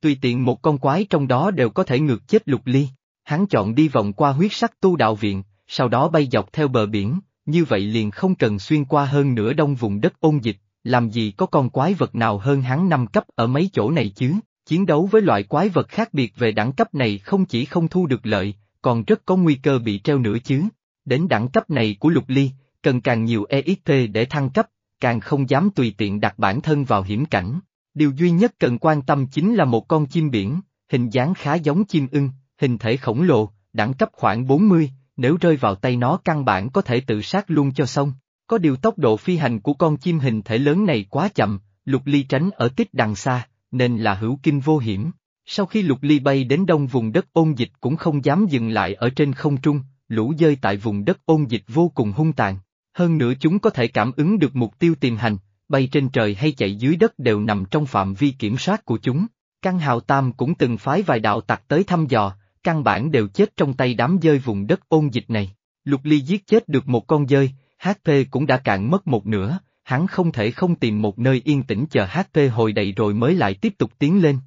Tùy tiện một con quái trong đó đều có thể ngược chết lục ly, hắn chọn đi vòng qua huyết sắc tu đạo viện, sau đó bay dọc theo bờ biển, như vậy liền không cần xuyên qua hơn nửa đông vùng đất ôn dịch, làm gì có con quái vật nào hơn hắn năm cấp ở mấy chỗ này chứ, chiến đấu với loại quái vật khác biệt về đẳng cấp này không chỉ không thu được lợi, còn rất có nguy cơ bị treo nữa chứ. Đến đẳng cấp này của lục ly, cần càng nhiều EXP để thăng cấp, càng không dám tùy tiện đặt bản thân vào hiểm cảnh. Điều duy nhất cần quan tâm chính là một con chim biển, hình dáng khá giống chim ưng, hình thể khổng lồ, đẳng cấp khoảng 40, nếu rơi vào tay nó căn bản có thể tự sát luôn cho xong. Có điều tốc độ phi hành của con chim hình thể lớn này quá chậm, lục ly tránh ở tích đằng xa, nên là hữu kinh vô hiểm. Sau khi lục ly bay đến đông vùng đất ôn dịch cũng không dám dừng lại ở trên không trung, lũ dơi tại vùng đất ôn dịch vô cùng hung tàn. Hơn nữa chúng có thể cảm ứng được mục tiêu tìm hành, bay trên trời hay chạy dưới đất đều nằm trong phạm vi kiểm soát của chúng. Căn hào tam cũng từng phái vài đạo tặc tới thăm dò, căn bản đều chết trong tay đám dơi vùng đất ôn dịch này. Lục Ly giết chết được một con dơi, HP cũng đã cạn mất một nửa, hắn không thể không tìm một nơi yên tĩnh chờ HP hồi đầy rồi mới lại tiếp tục tiến lên.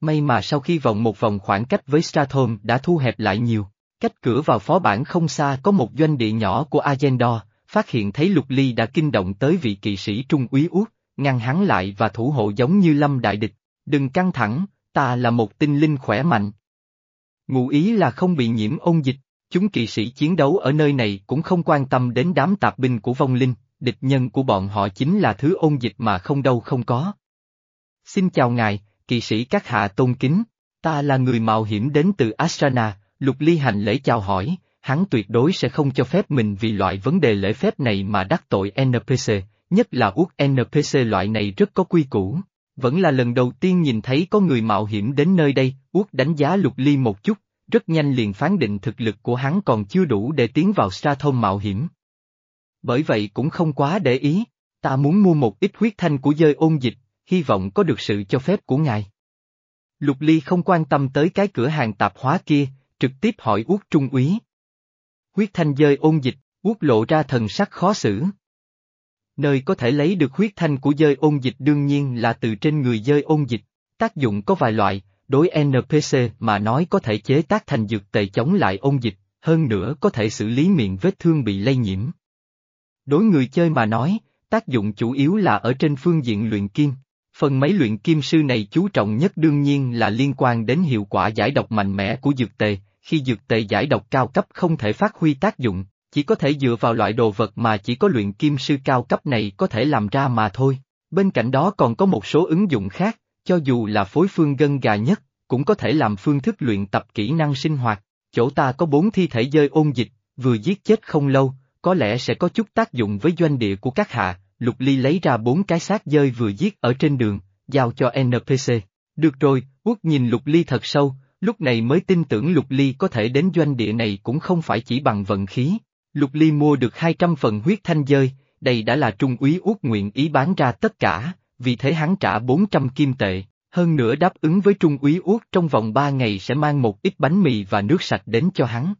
May mà sau khi vòng một vòng khoảng cách với Strathom đã thu hẹp lại nhiều. Cách cửa vào phó bản không xa có một doanh địa nhỏ của Agendor, phát hiện thấy Lục Ly đã kinh động tới vị kỵ sĩ Trung úy Út, ngăn hắn lại và thủ hộ giống như lâm đại địch. Đừng căng thẳng, ta là một tinh linh khỏe mạnh. Ngụ ý là không bị nhiễm ôn dịch, chúng kỵ sĩ chiến đấu ở nơi này cũng không quan tâm đến đám tạp binh của vong linh, địch nhân của bọn họ chính là thứ ôn dịch mà không đâu không có. Xin chào ngài, kỵ sĩ các hạ tôn kính, ta là người mạo hiểm đến từ Ashrana, Lục Ly hành lễ chào hỏi, hắn tuyệt đối sẽ không cho phép mình vì loại vấn đề lễ phép này mà đắc tội NPC, nhất là Uất NPC loại này rất có quy củ. Vẫn là lần đầu tiên nhìn thấy có người mạo hiểm đến nơi đây, út đánh giá Lục Ly một chút, rất nhanh liền phán định thực lực của hắn còn chưa đủ để tiến vào Strathom mạo hiểm. Bởi vậy cũng không quá để ý, ta muốn mua một ít huyết thanh của dơi ôn dịch, hy vọng có được sự cho phép của ngài. Lục Ly không quan tâm tới cái cửa hàng tạp hóa kia, trực tiếp hỏi Út Trung úy. Huyết thanh dơi ôn dịch, quốc lộ ra thần sắc khó xử. Nơi có thể lấy được huyết thanh của dơi ôn dịch đương nhiên là từ trên người dơi ôn dịch, tác dụng có vài loại, đối NPC mà nói có thể chế tác thành dược tề chống lại ôn dịch, hơn nữa có thể xử lý miệng vết thương bị lây nhiễm. Đối người chơi mà nói, tác dụng chủ yếu là ở trên phương diện luyện kim. Phần mấy luyện kim sư này chú trọng nhất đương nhiên là liên quan đến hiệu quả giải độc mạnh mẽ của dược tề, khi dược tề giải độc cao cấp không thể phát huy tác dụng, chỉ có thể dựa vào loại đồ vật mà chỉ có luyện kim sư cao cấp này có thể làm ra mà thôi. Bên cạnh đó còn có một số ứng dụng khác, cho dù là phối phương gân gà nhất, cũng có thể làm phương thức luyện tập kỹ năng sinh hoạt. Chỗ ta có bốn thi thể dơi ôn dịch, vừa giết chết không lâu, có lẽ sẽ có chút tác dụng với doanh địa của các hạ. Lục Ly lấy ra bốn cái xác dơi vừa giết ở trên đường, giao cho NPC. Được rồi, Quốc nhìn Lục Ly thật sâu, lúc này mới tin tưởng Lục Ly có thể đến doanh địa này cũng không phải chỉ bằng vận khí. Lục Ly mua được 200 phần huyết thanh dơi, đây đã là trung úy út nguyện ý bán ra tất cả, vì thế hắn trả 400 kim tệ, hơn nữa đáp ứng với trung úy út trong vòng 3 ngày sẽ mang một ít bánh mì và nước sạch đến cho hắn.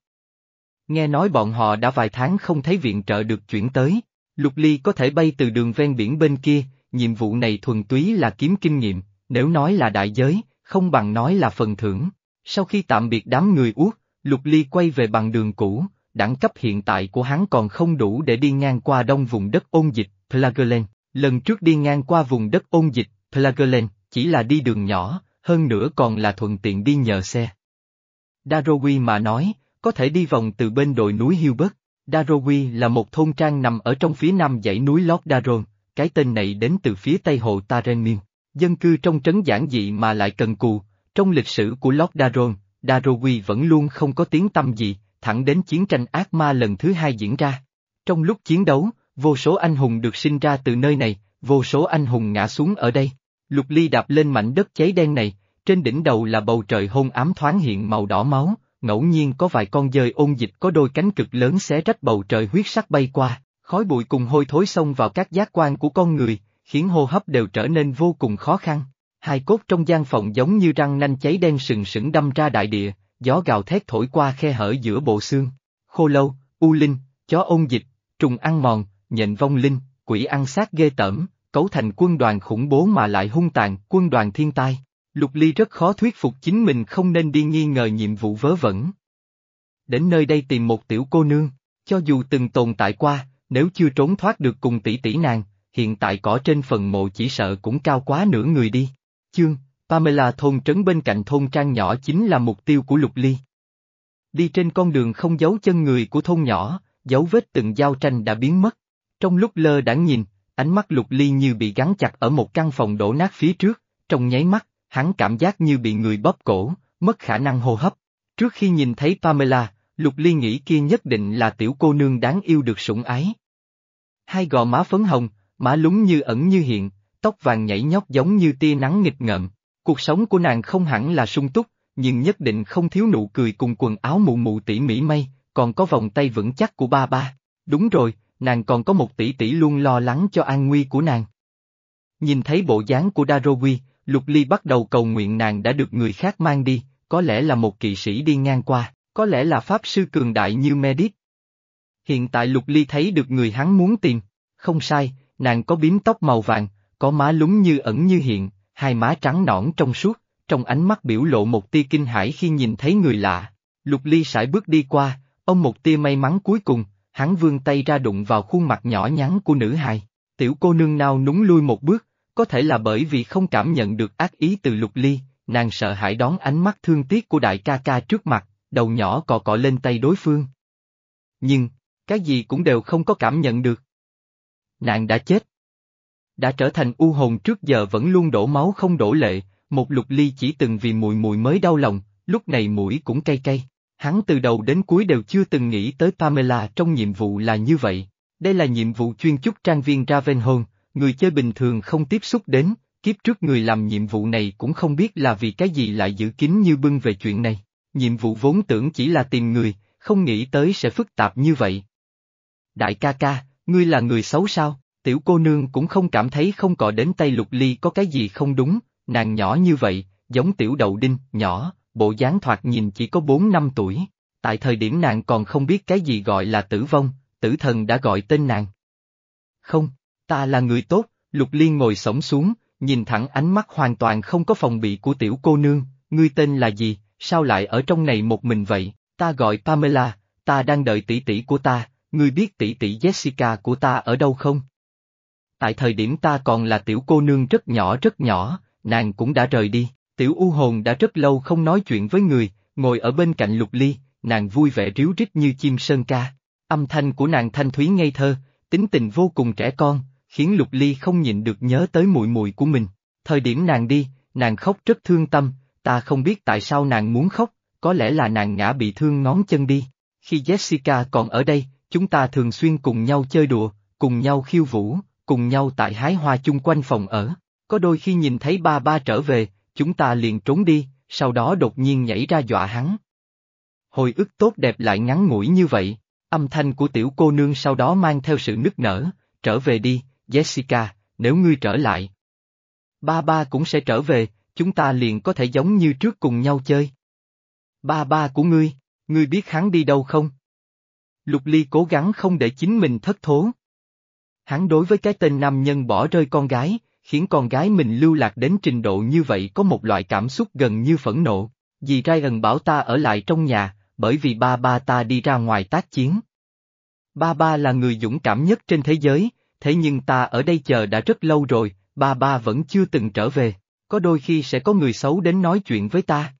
Nghe nói bọn họ đã vài tháng không thấy viện trợ được chuyển tới, Lục Ly có thể bay từ đường ven biển bên kia, nhiệm vụ này thuần túy là kiếm kinh nghiệm, nếu nói là đại giới, không bằng nói là phần thưởng. Sau khi tạm biệt đám người uất, Lục Ly quay về bằng đường cũ, đẳng cấp hiện tại của hắn còn không đủ để đi ngang qua đông vùng đất ôn dịch, Plagerland. Lần trước đi ngang qua vùng đất ôn dịch, Plagerland, chỉ là đi đường nhỏ, hơn nữa còn là thuận tiện đi nhờ xe. Darowi mà nói, có thể đi vòng từ bên đồi núi Hilbert. Darowi là một thôn trang nằm ở trong phía nam dãy núi Lord Daron, cái tên này đến từ phía tây hồ Tarenmin. Dân cư trong trấn giản dị mà lại cần cù, trong lịch sử của Lord Daron, Darowi vẫn luôn không có tiếng tâm gì, thẳng đến chiến tranh ác ma lần thứ hai diễn ra. Trong lúc chiến đấu, vô số anh hùng được sinh ra từ nơi này, vô số anh hùng ngã xuống ở đây. Lục Ly đạp lên mảnh đất cháy đen này, trên đỉnh đầu là bầu trời hôn ám thoáng hiện màu đỏ máu, ngẫu nhiên có vài con dơi ôn dịch có đôi cánh cực lớn xé rách bầu trời huyết sắc bay qua, khói bụi cùng hôi thối xông vào các giác quan của con người, khiến hô hấp đều trở nên vô cùng khó khăn. Hai cốt trong gian phòng giống như răng nanh cháy đen sừng sững đâm ra đại địa, gió gào thét thổi qua khe hở giữa bộ xương. Khô lâu, u linh, chó ôn dịch, trùng ăn mòn, nhện vong linh, quỷ ăn sát ghê tởm, cấu thành quân đoàn khủng bố mà lại hung tàn, quân đoàn thiên tai. Lục Ly rất khó thuyết phục chính mình không nên đi nghi ngờ nhiệm vụ vớ vẩn. Đến nơi đây tìm một tiểu cô nương, cho dù từng tồn tại qua, nếu chưa trốn thoát được cùng tỷ tỷ nàng, hiện tại cỏ trên phần mộ chỉ sợ cũng cao quá nửa người đi. Chương, Pamela thôn trấn bên cạnh thôn trang nhỏ chính là mục tiêu của Lục Ly. Đi trên con đường không giấu chân người của thôn nhỏ, dấu vết từng giao tranh đã biến mất. Trong lúc lơ đãng nhìn, ánh mắt Lục Ly như bị gắn chặt ở một căn phòng đổ nát phía trước, trong nháy mắt, hắn cảm giác như bị người bóp cổ, mất khả năng hô hấp. Trước khi nhìn thấy Pamela, Lục Ly nghĩ kia nhất định là tiểu cô nương đáng yêu được sủng ái. Hai gò má phấn hồng, má lúng như ẩn như hiện, tóc vàng nhảy nhót giống như tia nắng nghịch ngợm. Cuộc sống của nàng không hẳn là sung túc, nhưng nhất định không thiếu nụ cười cùng quần áo mụ mụ tỉ mỉ mây, còn có vòng tay vững chắc của ba ba. Đúng rồi, nàng còn có một tỷ tỷ luôn lo lắng cho an nguy của nàng. Nhìn thấy bộ dáng của Darowi, Lục Ly bắt đầu cầu nguyện nàng đã được người khác mang đi, có lẽ là một kỵ sĩ đi ngang qua, có lẽ là pháp sư cường đại như Medit. Hiện tại Lục Ly thấy được người hắn muốn tìm, không sai, nàng có bím tóc màu vàng, có má lúng như ẩn như hiện, hai má trắng nõn trong suốt, trong ánh mắt biểu lộ một tia kinh hãi khi nhìn thấy người lạ. Lục Ly sải bước đi qua, ông một tia may mắn cuối cùng, hắn vươn tay ra đụng vào khuôn mặt nhỏ nhắn của nữ hài. Tiểu cô nương nào núng lui một bước, có thể là bởi vì không cảm nhận được ác ý từ Lục Ly, nàng sợ hãi đón ánh mắt thương tiếc của đại ca ca trước mặt, đầu nhỏ cọ cọ lên tay đối phương. Nhưng, cái gì cũng đều không có cảm nhận được. Nàng đã chết. Đã trở thành u hồn trước giờ vẫn luôn đổ máu không đổ lệ, một lục ly chỉ từng vì mùi mùi mới đau lòng, lúc này mũi cũng cay cay. Hắn từ đầu đến cuối đều chưa từng nghĩ tới Pamela trong nhiệm vụ là như vậy. Đây là nhiệm vụ chuyên chúc trang viên Ravenholm, người chơi bình thường không tiếp xúc đến, kiếp trước người làm nhiệm vụ này cũng không biết là vì cái gì lại giữ kín như bưng về chuyện này. Nhiệm vụ vốn tưởng chỉ là tìm người, không nghĩ tới sẽ phức tạp như vậy. Đại ca ca, ngươi là người xấu sao? Tiểu cô nương cũng không cảm thấy không cọ đến tay lục ly có cái gì không đúng, nàng nhỏ như vậy, giống tiểu đậu đinh, nhỏ, bộ dáng thoạt nhìn chỉ có 4 năm tuổi. Tại thời điểm nàng còn không biết cái gì gọi là tử vong, tử thần đã gọi tên nàng. Không, ta là người tốt, lục liên ngồi sổng xuống, nhìn thẳng ánh mắt hoàn toàn không có phòng bị của tiểu cô nương, ngươi tên là gì, sao lại ở trong này một mình vậy, ta gọi Pamela, ta đang đợi tỷ tỷ của ta, ngươi biết tỷ tỷ Jessica của ta ở đâu không? Tại thời điểm ta còn là tiểu cô nương rất nhỏ rất nhỏ, nàng cũng đã rời đi, tiểu u hồn đã rất lâu không nói chuyện với người, ngồi ở bên cạnh lục ly, nàng vui vẻ ríu rít như chim sơn ca. Âm thanh của nàng thanh thúy ngây thơ, tính tình vô cùng trẻ con, khiến lục ly không nhịn được nhớ tới mùi mùi của mình. Thời điểm nàng đi, nàng khóc rất thương tâm, ta không biết tại sao nàng muốn khóc, có lẽ là nàng ngã bị thương ngón chân đi. Khi Jessica còn ở đây, chúng ta thường xuyên cùng nhau chơi đùa, cùng nhau khiêu vũ, cùng nhau tại hái hoa chung quanh phòng ở. Có đôi khi nhìn thấy ba ba trở về, chúng ta liền trốn đi, sau đó đột nhiên nhảy ra dọa hắn. Hồi ức tốt đẹp lại ngắn ngủi như vậy, âm thanh của tiểu cô nương sau đó mang theo sự nức nở, trở về đi, Jessica, nếu ngươi trở lại. Ba ba cũng sẽ trở về, chúng ta liền có thể giống như trước cùng nhau chơi. Ba ba của ngươi, ngươi biết hắn đi đâu không? Lục Ly cố gắng không để chính mình thất thố. Hắn đối với cái tên nam nhân bỏ rơi con gái, khiến con gái mình lưu lạc đến trình độ như vậy có một loại cảm xúc gần như phẫn nộ. Dì Ryan bảo ta ở lại trong nhà, bởi vì ba ba ta đi ra ngoài tác chiến. Ba ba là người dũng cảm nhất trên thế giới, thế nhưng ta ở đây chờ đã rất lâu rồi, ba ba vẫn chưa từng trở về, có đôi khi sẽ có người xấu đến nói chuyện với ta.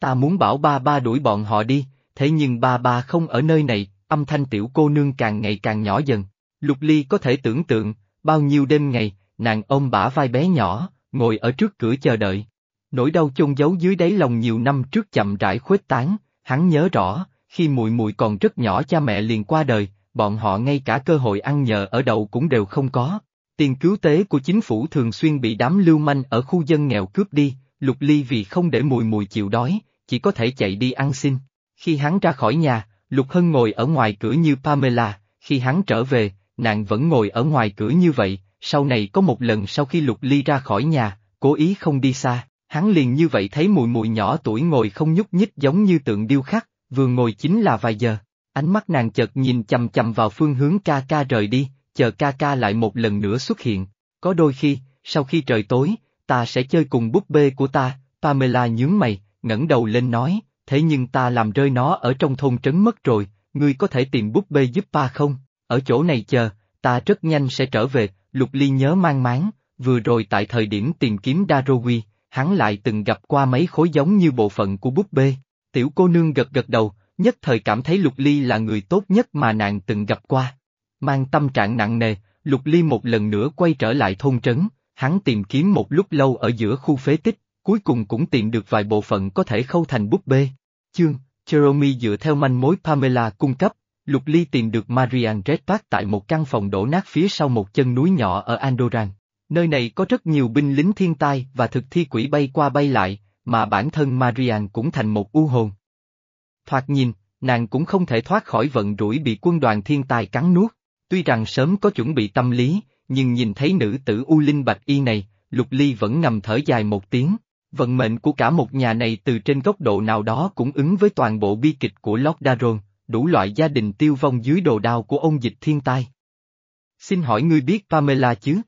Ta muốn bảo ba ba đuổi bọn họ đi, thế nhưng ba ba không ở nơi này, âm thanh tiểu cô nương càng ngày càng nhỏ dần. Lục Ly có thể tưởng tượng, bao nhiêu đêm ngày, nàng ôm bả vai bé nhỏ, ngồi ở trước cửa chờ đợi. Nỗi đau chôn giấu dưới đáy lòng nhiều năm trước chậm rãi khuếch tán, hắn nhớ rõ, khi mùi mùi còn rất nhỏ cha mẹ liền qua đời, bọn họ ngay cả cơ hội ăn nhờ ở đậu cũng đều không có. Tiền cứu tế của chính phủ thường xuyên bị đám lưu manh ở khu dân nghèo cướp đi, Lục Ly vì không để mùi mùi chịu đói, chỉ có thể chạy đi ăn xin. Khi hắn ra khỏi nhà, Lục Hân ngồi ở ngoài cửa như Pamela, khi hắn trở về, nàng vẫn ngồi ở ngoài cửa như vậy, sau này có một lần sau khi Lục Ly ra khỏi nhà, cố ý không đi xa, hắn liền như vậy thấy mùi mùi nhỏ tuổi ngồi không nhúc nhích giống như tượng điêu khắc, vừa ngồi chính là vài giờ. Ánh mắt nàng chợt nhìn chầm chầm vào phương hướng ca ca rời đi, chờ ca ca lại một lần nữa xuất hiện. Có đôi khi, sau khi trời tối, ta sẽ chơi cùng búp bê của ta, Pamela nhướng mày, ngẩng đầu lên nói, thế nhưng ta làm rơi nó ở trong thôn trấn mất rồi, ngươi có thể tìm búp bê giúp ta không? Ở chỗ này chờ, ta rất nhanh sẽ trở về, Lục Ly nhớ mang máng, vừa rồi tại thời điểm tìm kiếm Darowi, hắn lại từng gặp qua mấy khối giống như bộ phận của búp bê. Tiểu cô nương gật gật đầu, nhất thời cảm thấy Lục Ly là người tốt nhất mà nàng từng gặp qua. Mang tâm trạng nặng nề, Lục Ly một lần nữa quay trở lại thôn trấn, hắn tìm kiếm một lúc lâu ở giữa khu phế tích, cuối cùng cũng tìm được vài bộ phận có thể khâu thành búp bê. Chương, Jeremy dựa theo manh mối Pamela cung cấp, Lục Ly tìm được Marian Redpath tại một căn phòng đổ nát phía sau một chân núi nhỏ ở Andoran. Nơi này có rất nhiều binh lính thiên tai và thực thi quỷ bay qua bay lại, mà bản thân Marian cũng thành một u hồn. Thoạt nhìn, nàng cũng không thể thoát khỏi vận rủi bị quân đoàn thiên tai cắn nuốt. Tuy rằng sớm có chuẩn bị tâm lý, nhưng nhìn thấy nữ tử U Linh Bạch Y này, Lục Ly vẫn ngầm thở dài một tiếng. Vận mệnh của cả một nhà này từ trên góc độ nào đó cũng ứng với toàn bộ bi kịch của Lord Daron, đủ loại gia đình tiêu vong dưới đồ đao của ông dịch thiên tai. Xin hỏi ngươi biết Pamela chứ?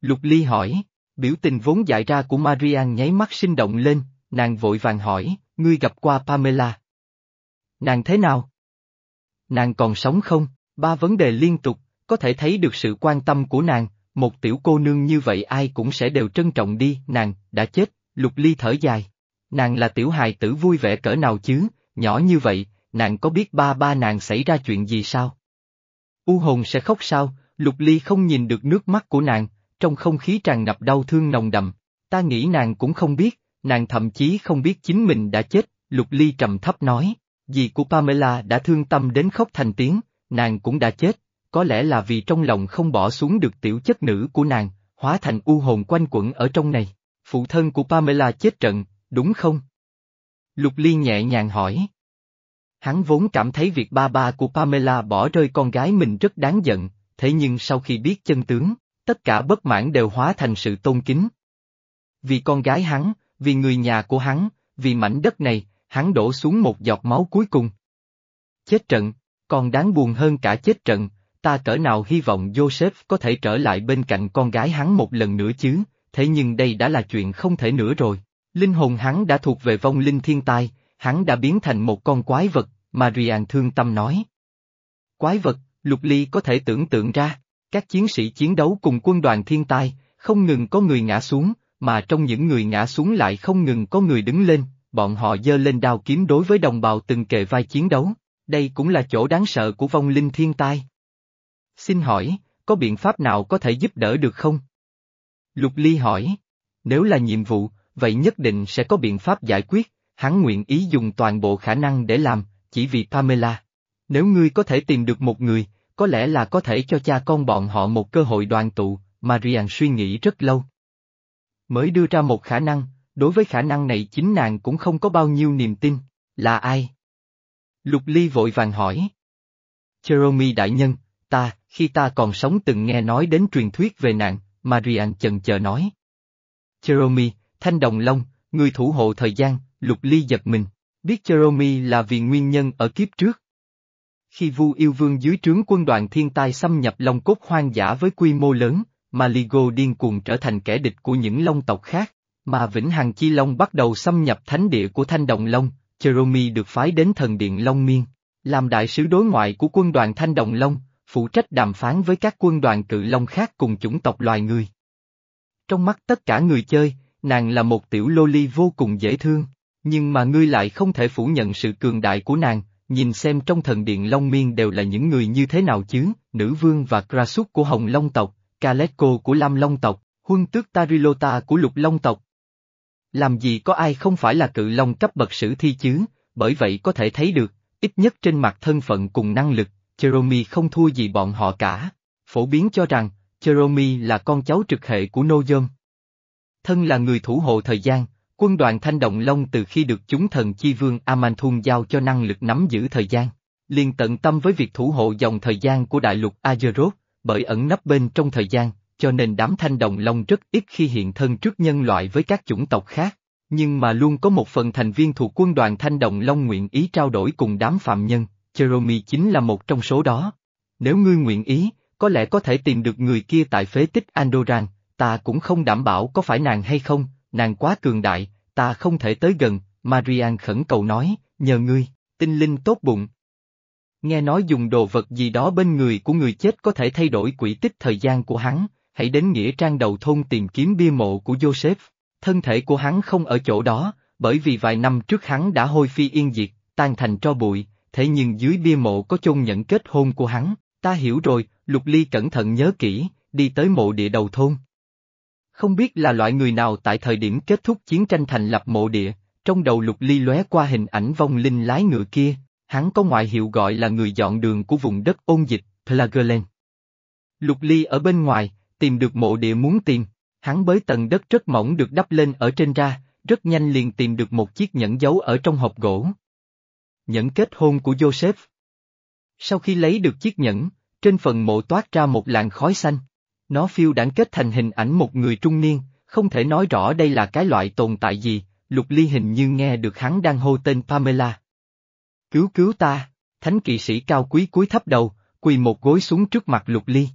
Lục Ly hỏi, biểu tình vốn dại ra của Marian nháy mắt sinh động lên, nàng vội vàng hỏi, ngươi gặp qua Pamela. Nàng thế nào? Nàng còn sống không? Ba vấn đề liên tục, có thể thấy được sự quan tâm của nàng, một tiểu cô nương như vậy ai cũng sẽ đều trân trọng đi, nàng, đã chết, lục ly thở dài. Nàng là tiểu hài tử vui vẻ cỡ nào chứ, nhỏ như vậy, nàng có biết ba ba nàng xảy ra chuyện gì sao? U hồn sẽ khóc sao, lục ly không nhìn được nước mắt của nàng, trong không khí tràn ngập đau thương nồng đậm, ta nghĩ nàng cũng không biết, nàng thậm chí không biết chính mình đã chết, lục ly trầm thấp nói, dì của Pamela đã thương tâm đến khóc thành tiếng, nàng cũng đã chết, có lẽ là vì trong lòng không bỏ xuống được tiểu chất nữ của nàng, hóa thành u hồn quanh quẩn ở trong này. Phụ thân của Pamela chết trận, đúng không? Lục Ly nhẹ nhàng hỏi. Hắn vốn cảm thấy việc ba ba của Pamela bỏ rơi con gái mình rất đáng giận, thế nhưng sau khi biết chân tướng, tất cả bất mãn đều hóa thành sự tôn kính. Vì con gái hắn, vì người nhà của hắn, vì mảnh đất này, hắn đổ xuống một giọt máu cuối cùng. Chết trận, còn đáng buồn hơn cả chết trận, ta cỡ nào hy vọng Joseph có thể trở lại bên cạnh con gái hắn một lần nữa chứ, thế nhưng đây đã là chuyện không thể nữa rồi. Linh hồn hắn đã thuộc về vong linh thiên tai, hắn đã biến thành một con quái vật, Marian thương tâm nói. Quái vật, Lục Ly có thể tưởng tượng ra, các chiến sĩ chiến đấu cùng quân đoàn thiên tai, không ngừng có người ngã xuống, mà trong những người ngã xuống lại không ngừng có người đứng lên, bọn họ giơ lên đao kiếm đối với đồng bào từng kề vai chiến đấu, đây cũng là chỗ đáng sợ của vong linh thiên tai. Xin hỏi, có biện pháp nào có thể giúp đỡ được không? Lục Ly hỏi. Nếu là nhiệm vụ, vậy nhất định sẽ có biện pháp giải quyết, hắn nguyện ý dùng toàn bộ khả năng để làm, chỉ vì Pamela. Nếu ngươi có thể tìm được một người, có lẽ là có thể cho cha con bọn họ một cơ hội đoàn tụ, Marian suy nghĩ rất lâu. Mới đưa ra một khả năng, đối với khả năng này chính nàng cũng không có bao nhiêu niềm tin, là ai? Lục Ly vội vàng hỏi. Jeremy đại nhân, ta, khi ta còn sống từng nghe nói đến truyền thuyết về nàng, Marian chần chờ nói. Jeremy, Thanh Đồng Long, người thủ hộ thời gian, Lục Ly giật mình, biết Jeremy là vì nguyên nhân ở kiếp trước. Khi Vu Yêu Vương dưới trướng quân đoàn thiên tai xâm nhập Long cốt hoang dã với quy mô lớn, Maligo điên cuồng trở thành kẻ địch của những Long tộc khác, mà Vĩnh Hằng Chi Long bắt đầu xâm nhập thánh địa của Thanh Đồng Long, Jeremy được phái đến thần điện Long Miên, làm đại sứ đối ngoại của quân đoàn Thanh Đồng Long, phụ trách đàm phán với các quân đoàn cự long khác cùng chủng tộc loài người. Trong mắt tất cả người chơi, nàng là một tiểu loli vô cùng dễ thương, nhưng mà ngươi lại không thể phủ nhận sự cường đại của nàng, nhìn xem trong thần điện Long Miên đều là những người như thế nào chứ, nữ vương và Krasuk của Hồng Long tộc, Kaleko của Lam Long tộc, huân tước Tarilota của Lục Long tộc. Làm gì có ai không phải là cự long cấp bậc sử thi chứ, bởi vậy có thể thấy được, ít nhất trên mặt thân phận cùng năng lực, Jeremy không thua gì bọn họ cả. Phổ biến cho rằng, Jeremy là con cháu trực hệ của Nô Dơm. Thân là người thủ hộ thời gian, quân đoàn Thanh Động Long từ khi được chúng thần chi vương Amanthun giao cho năng lực nắm giữ thời gian, liền tận tâm với việc thủ hộ dòng thời gian của đại lục Azeroth, bởi ẩn nấp bên trong thời gian, cho nên đám thanh đồng long rất ít khi hiện thân trước nhân loại với các chủng tộc khác, nhưng mà luôn có một phần thành viên thuộc quân đoàn thanh đồng long nguyện ý trao đổi cùng đám phạm nhân, Jeremy chính là một trong số đó. Nếu ngươi nguyện ý, có lẽ có thể tìm được người kia tại phế tích Andoran, ta cũng không đảm bảo có phải nàng hay không, nàng quá cường đại, ta không thể tới gần, Marian khẩn cầu nói, nhờ ngươi, tinh linh tốt bụng. Nghe nói dùng đồ vật gì đó bên người của người chết có thể thay đổi quỹ tích thời gian của hắn, hãy đến nghĩa trang đầu thôn tìm kiếm bia mộ của Joseph. Thân thể của hắn không ở chỗ đó, bởi vì vài năm trước hắn đã hôi phi yên diệt, tan thành tro bụi, thế nhưng dưới bia mộ có chôn nhận kết hôn của hắn, ta hiểu rồi, Lục Ly cẩn thận nhớ kỹ, đi tới mộ địa đầu thôn. Không biết là loại người nào tại thời điểm kết thúc chiến tranh thành lập mộ địa, trong đầu Lục Ly lóe qua hình ảnh vong linh lái ngựa kia, hắn có ngoại hiệu gọi là người dọn đường của vùng đất ôn dịch, Plagerland. Lục Ly ở bên ngoài, tìm được mộ địa muốn tìm, hắn bới tầng đất rất mỏng được đắp lên ở trên ra, rất nhanh liền tìm được một chiếc nhẫn dấu ở trong hộp gỗ. Nhẫn kết hôn của Joseph. Sau khi lấy được chiếc nhẫn, trên phần mộ toát ra một làn khói xanh. Nó phiêu đảng kết thành hình ảnh một người trung niên, không thể nói rõ đây là cái loại tồn tại gì, Lục Ly hình như nghe được hắn đang hô tên Pamela. Cứu cứu ta, thánh kỵ sĩ cao quý cúi thấp đầu, quỳ một gối xuống trước mặt Lục Ly.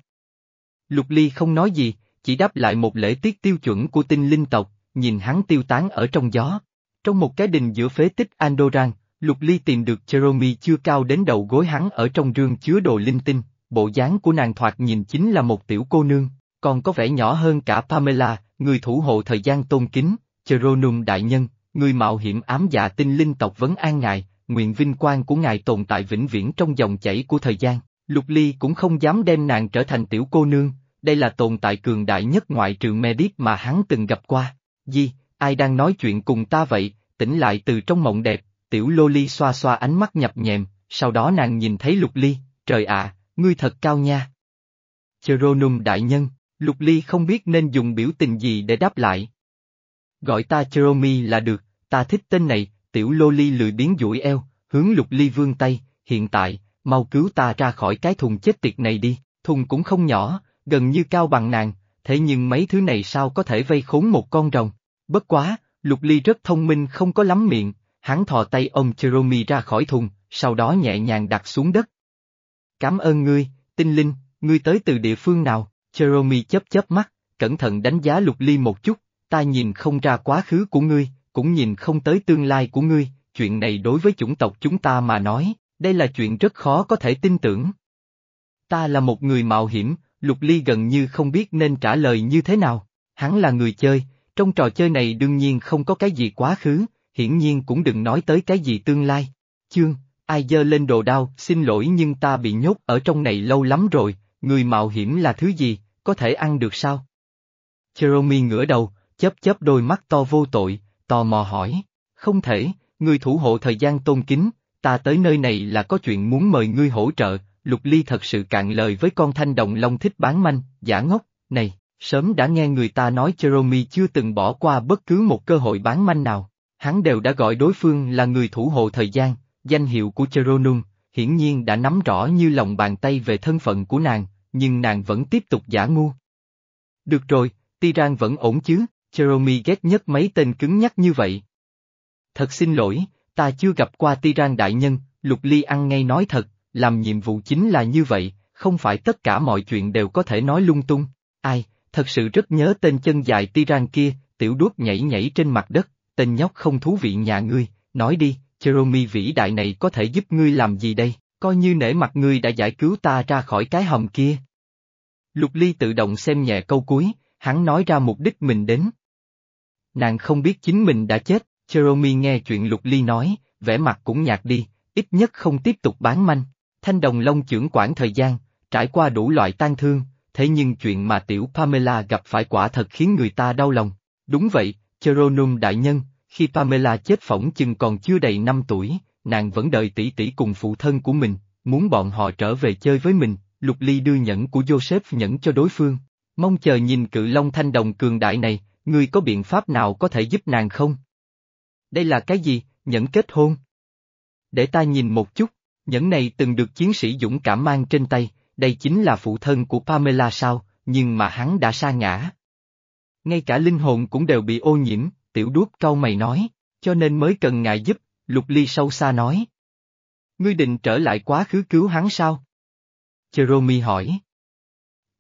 Lục Ly không nói gì, chỉ đáp lại một lễ tiết tiêu chuẩn của tinh linh tộc, nhìn hắn tiêu tán ở trong gió. Trong một cái đình giữa phế tích Andoran, Lục Ly tìm được Jeremy chưa cao đến đầu gối hắn ở trong rương chứa đồ linh tinh, bộ dáng của nàng thoạt nhìn chính là một tiểu cô nương, còn có vẻ nhỏ hơn cả Pamela, người thủ hộ thời gian tôn kính, Cheronum đại nhân, người mạo hiểm ám dạ tinh linh tộc vấn an ngài, nguyện vinh quang của ngài tồn tại vĩnh viễn trong dòng chảy của thời gian. Lục Ly cũng không dám đem nàng trở thành tiểu cô nương, đây là tồn tại cường đại nhất ngoại trừ Medip mà hắn từng gặp qua. Di, ai đang nói chuyện cùng ta vậy, tỉnh lại từ trong mộng đẹp, tiểu Loli ly xoa xoa ánh mắt nhập nhèm, sau đó nàng nhìn thấy lục ly, trời ạ, ngươi thật cao nha. Cheronum đại nhân, lục ly không biết nên dùng biểu tình gì để đáp lại. Gọi ta Cheromi là được, ta thích tên này, tiểu lô ly lười biến duỗi eo, hướng lục ly vương tay, hiện tại, mau cứu ta ra khỏi cái thùng chết tiệt này đi, thùng cũng không nhỏ, gần như cao bằng nàng, thế nhưng mấy thứ này sao có thể vây khốn một con rồng. Bất quá, Lục Ly rất thông minh không có lắm miệng, hắn thò tay ông Cheromi ra khỏi thùng, sau đó nhẹ nhàng đặt xuống đất. Cảm ơn ngươi, tinh linh, ngươi tới từ địa phương nào? Jeremy chớp chớp mắt, cẩn thận đánh giá Lục Ly một chút, ta nhìn không ra quá khứ của ngươi, cũng nhìn không tới tương lai của ngươi, chuyện này đối với chủng tộc chúng ta mà nói, đây là chuyện rất khó có thể tin tưởng. Ta là một người mạo hiểm, Lục Ly gần như không biết nên trả lời như thế nào. Hắn là người chơi, trong trò chơi này đương nhiên không có cái gì quá khứ, hiển nhiên cũng đừng nói tới cái gì tương lai. Chương, ai dơ lên đồ đao, xin lỗi nhưng ta bị nhốt ở trong này lâu lắm rồi, người mạo hiểm là thứ gì, có thể ăn được sao? Jeremy ngửa đầu, chớp chớp đôi mắt to vô tội, tò mò hỏi, không thể, người thủ hộ thời gian tôn kính, ta tới nơi này là có chuyện muốn mời ngươi hỗ trợ, Lục Ly thật sự cạn lời với con thanh đồng long thích bán manh, giả ngốc, này, sớm đã nghe người ta nói Jeremy chưa từng bỏ qua bất cứ một cơ hội bán manh nào, hắn đều đã gọi đối phương là người thủ hộ thời gian, danh hiệu của Cheronum, hiển nhiên đã nắm rõ như lòng bàn tay về thân phận của nàng, nhưng nàng vẫn tiếp tục giả ngu. Được rồi, Tiran vẫn ổn chứ, Jeremy ghét nhất mấy tên cứng nhắc như vậy. Thật xin lỗi, ta chưa gặp qua Tiran đại nhân, Lục Ly ăn ngay nói thật, làm nhiệm vụ chính là như vậy, không phải tất cả mọi chuyện đều có thể nói lung tung. Ai, thật sự rất nhớ tên chân dài Tiran kia, tiểu đuốc nhảy nhảy trên mặt đất, tên nhóc không thú vị nhà ngươi, nói đi, Jeremy vĩ đại này có thể giúp ngươi làm gì đây, coi như nể mặt ngươi đã giải cứu ta ra khỏi cái hầm kia. Lục Ly tự động xem nhẹ câu cuối, hắn nói ra mục đích mình đến. Nàng không biết chính mình đã chết, Jeremy nghe chuyện Lục Ly nói, vẻ mặt cũng nhạt đi, ít nhất không tiếp tục bán manh. Thanh đồng long trưởng quản thời gian, trải qua đủ loại tan thương, thế nhưng chuyện mà tiểu Pamela gặp phải quả thật khiến người ta đau lòng. Đúng vậy, Cheronum đại nhân, khi Pamela chết phỏng chừng còn chưa đầy 5 tuổi, nàng vẫn đợi tỷ tỷ cùng phụ thân của mình, muốn bọn họ trở về chơi với mình, Lục Ly đưa nhẫn của Joseph nhẫn cho đối phương. Mong chờ nhìn cự long thanh đồng cường đại này, ngươi có biện pháp nào có thể giúp nàng không? Đây là cái gì, nhẫn kết hôn? Để ta nhìn một chút. Nhẫn này từng được chiến sĩ dũng cảm mang trên tay, đây chính là phụ thân của Pamela sao, nhưng mà hắn đã sa ngã. Ngay cả linh hồn cũng đều bị ô nhiễm, tiểu đuốc cau mày nói, cho nên mới cần ngài giúp, lục ly sâu xa nói. Ngươi định trở lại quá khứ cứu hắn sao? Jeremy hỏi.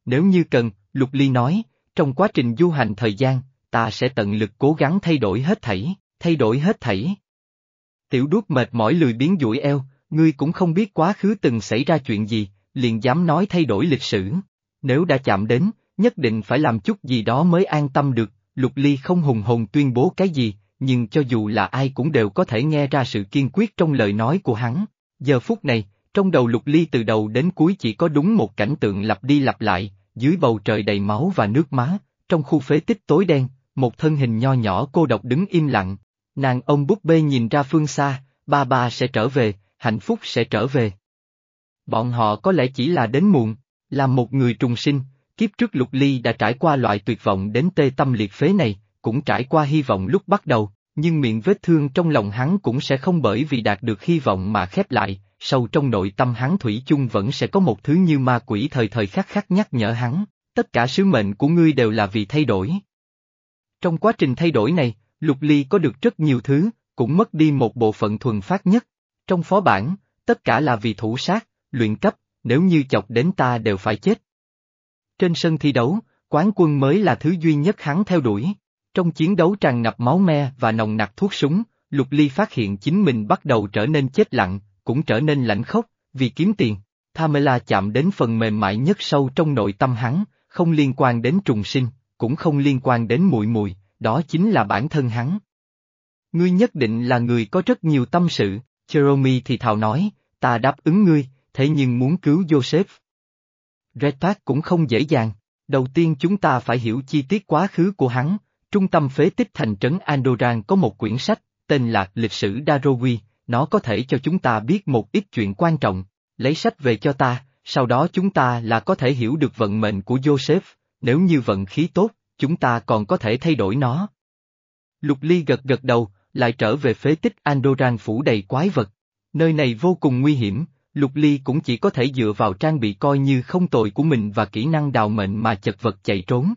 Nếu như cần, lục ly nói, trong quá trình du hành thời gian, ta sẽ tận lực cố gắng thay đổi hết thảy, thay đổi hết thảy. Tiểu đuốc mệt mỏi lười biến duỗi eo, ngươi cũng không biết quá khứ từng xảy ra chuyện gì, liền dám nói thay đổi lịch sử. Nếu đã chạm đến, nhất định phải làm chút gì đó mới an tâm được, Lục Ly không hùng hồn tuyên bố cái gì, nhưng cho dù là ai cũng đều có thể nghe ra sự kiên quyết trong lời nói của hắn. Giờ phút này, trong đầu Lục Ly từ đầu đến cuối chỉ có đúng một cảnh tượng lặp đi lặp lại, dưới bầu trời đầy máu và nước má, trong khu phế tích tối đen, một thân hình nho nhỏ cô độc đứng im lặng. Nàng ông búp bê nhìn ra phương xa, ba ba sẽ trở về, hạnh phúc sẽ trở về. Bọn họ có lẽ chỉ là đến muộn, là một người trùng sinh, kiếp trước Lục Ly đã trải qua loại tuyệt vọng đến tê tâm liệt phế này, cũng trải qua hy vọng lúc bắt đầu, nhưng miệng vết thương trong lòng hắn cũng sẽ không bởi vì đạt được hy vọng mà khép lại, sâu trong nội tâm hắn thủy chung vẫn sẽ có một thứ như ma quỷ thời thời khắc khắc nhắc nhở hắn, tất cả sứ mệnh của ngươi đều là vì thay đổi. Trong quá trình thay đổi này, Lục Ly có được rất nhiều thứ, cũng mất đi một bộ phận thuần phát nhất. Trong phó bản, tất cả là vì thủ sát, luyện cấp, nếu như chọc đến ta đều phải chết. Trên sân thi đấu, quán quân mới là thứ duy nhất hắn theo đuổi. Trong chiến đấu tràn ngập máu me và nồng nặc thuốc súng, Lục Ly phát hiện chính mình bắt đầu trở nên chết lặng, cũng trở nên lạnh khốc, vì kiếm tiền. Pamela chạm đến phần mềm mại nhất sâu trong nội tâm hắn, không liên quan đến trùng sinh, cũng không liên quan đến muội mùi, đó chính là bản thân hắn. Ngươi nhất định là người có rất nhiều tâm sự, Jeremy thì thào nói, ta đáp ứng ngươi, thế nhưng muốn cứu Joseph. Redpath cũng không dễ dàng, đầu tiên chúng ta phải hiểu chi tiết quá khứ của hắn, trung tâm phế tích thành trấn Andoran có một quyển sách, tên là Lịch sử Darowi, nó có thể cho chúng ta biết một ít chuyện quan trọng, lấy sách về cho ta, sau đó chúng ta là có thể hiểu được vận mệnh của Joseph, nếu như vận khí tốt, chúng ta còn có thể thay đổi nó. Lục Ly gật gật đầu, lại trở về phế tích Andoran phủ đầy quái vật. Nơi này vô cùng nguy hiểm, Lục Ly cũng chỉ có thể dựa vào trang bị coi như không tội của mình và kỹ năng đào mệnh mà chật vật chạy trốn.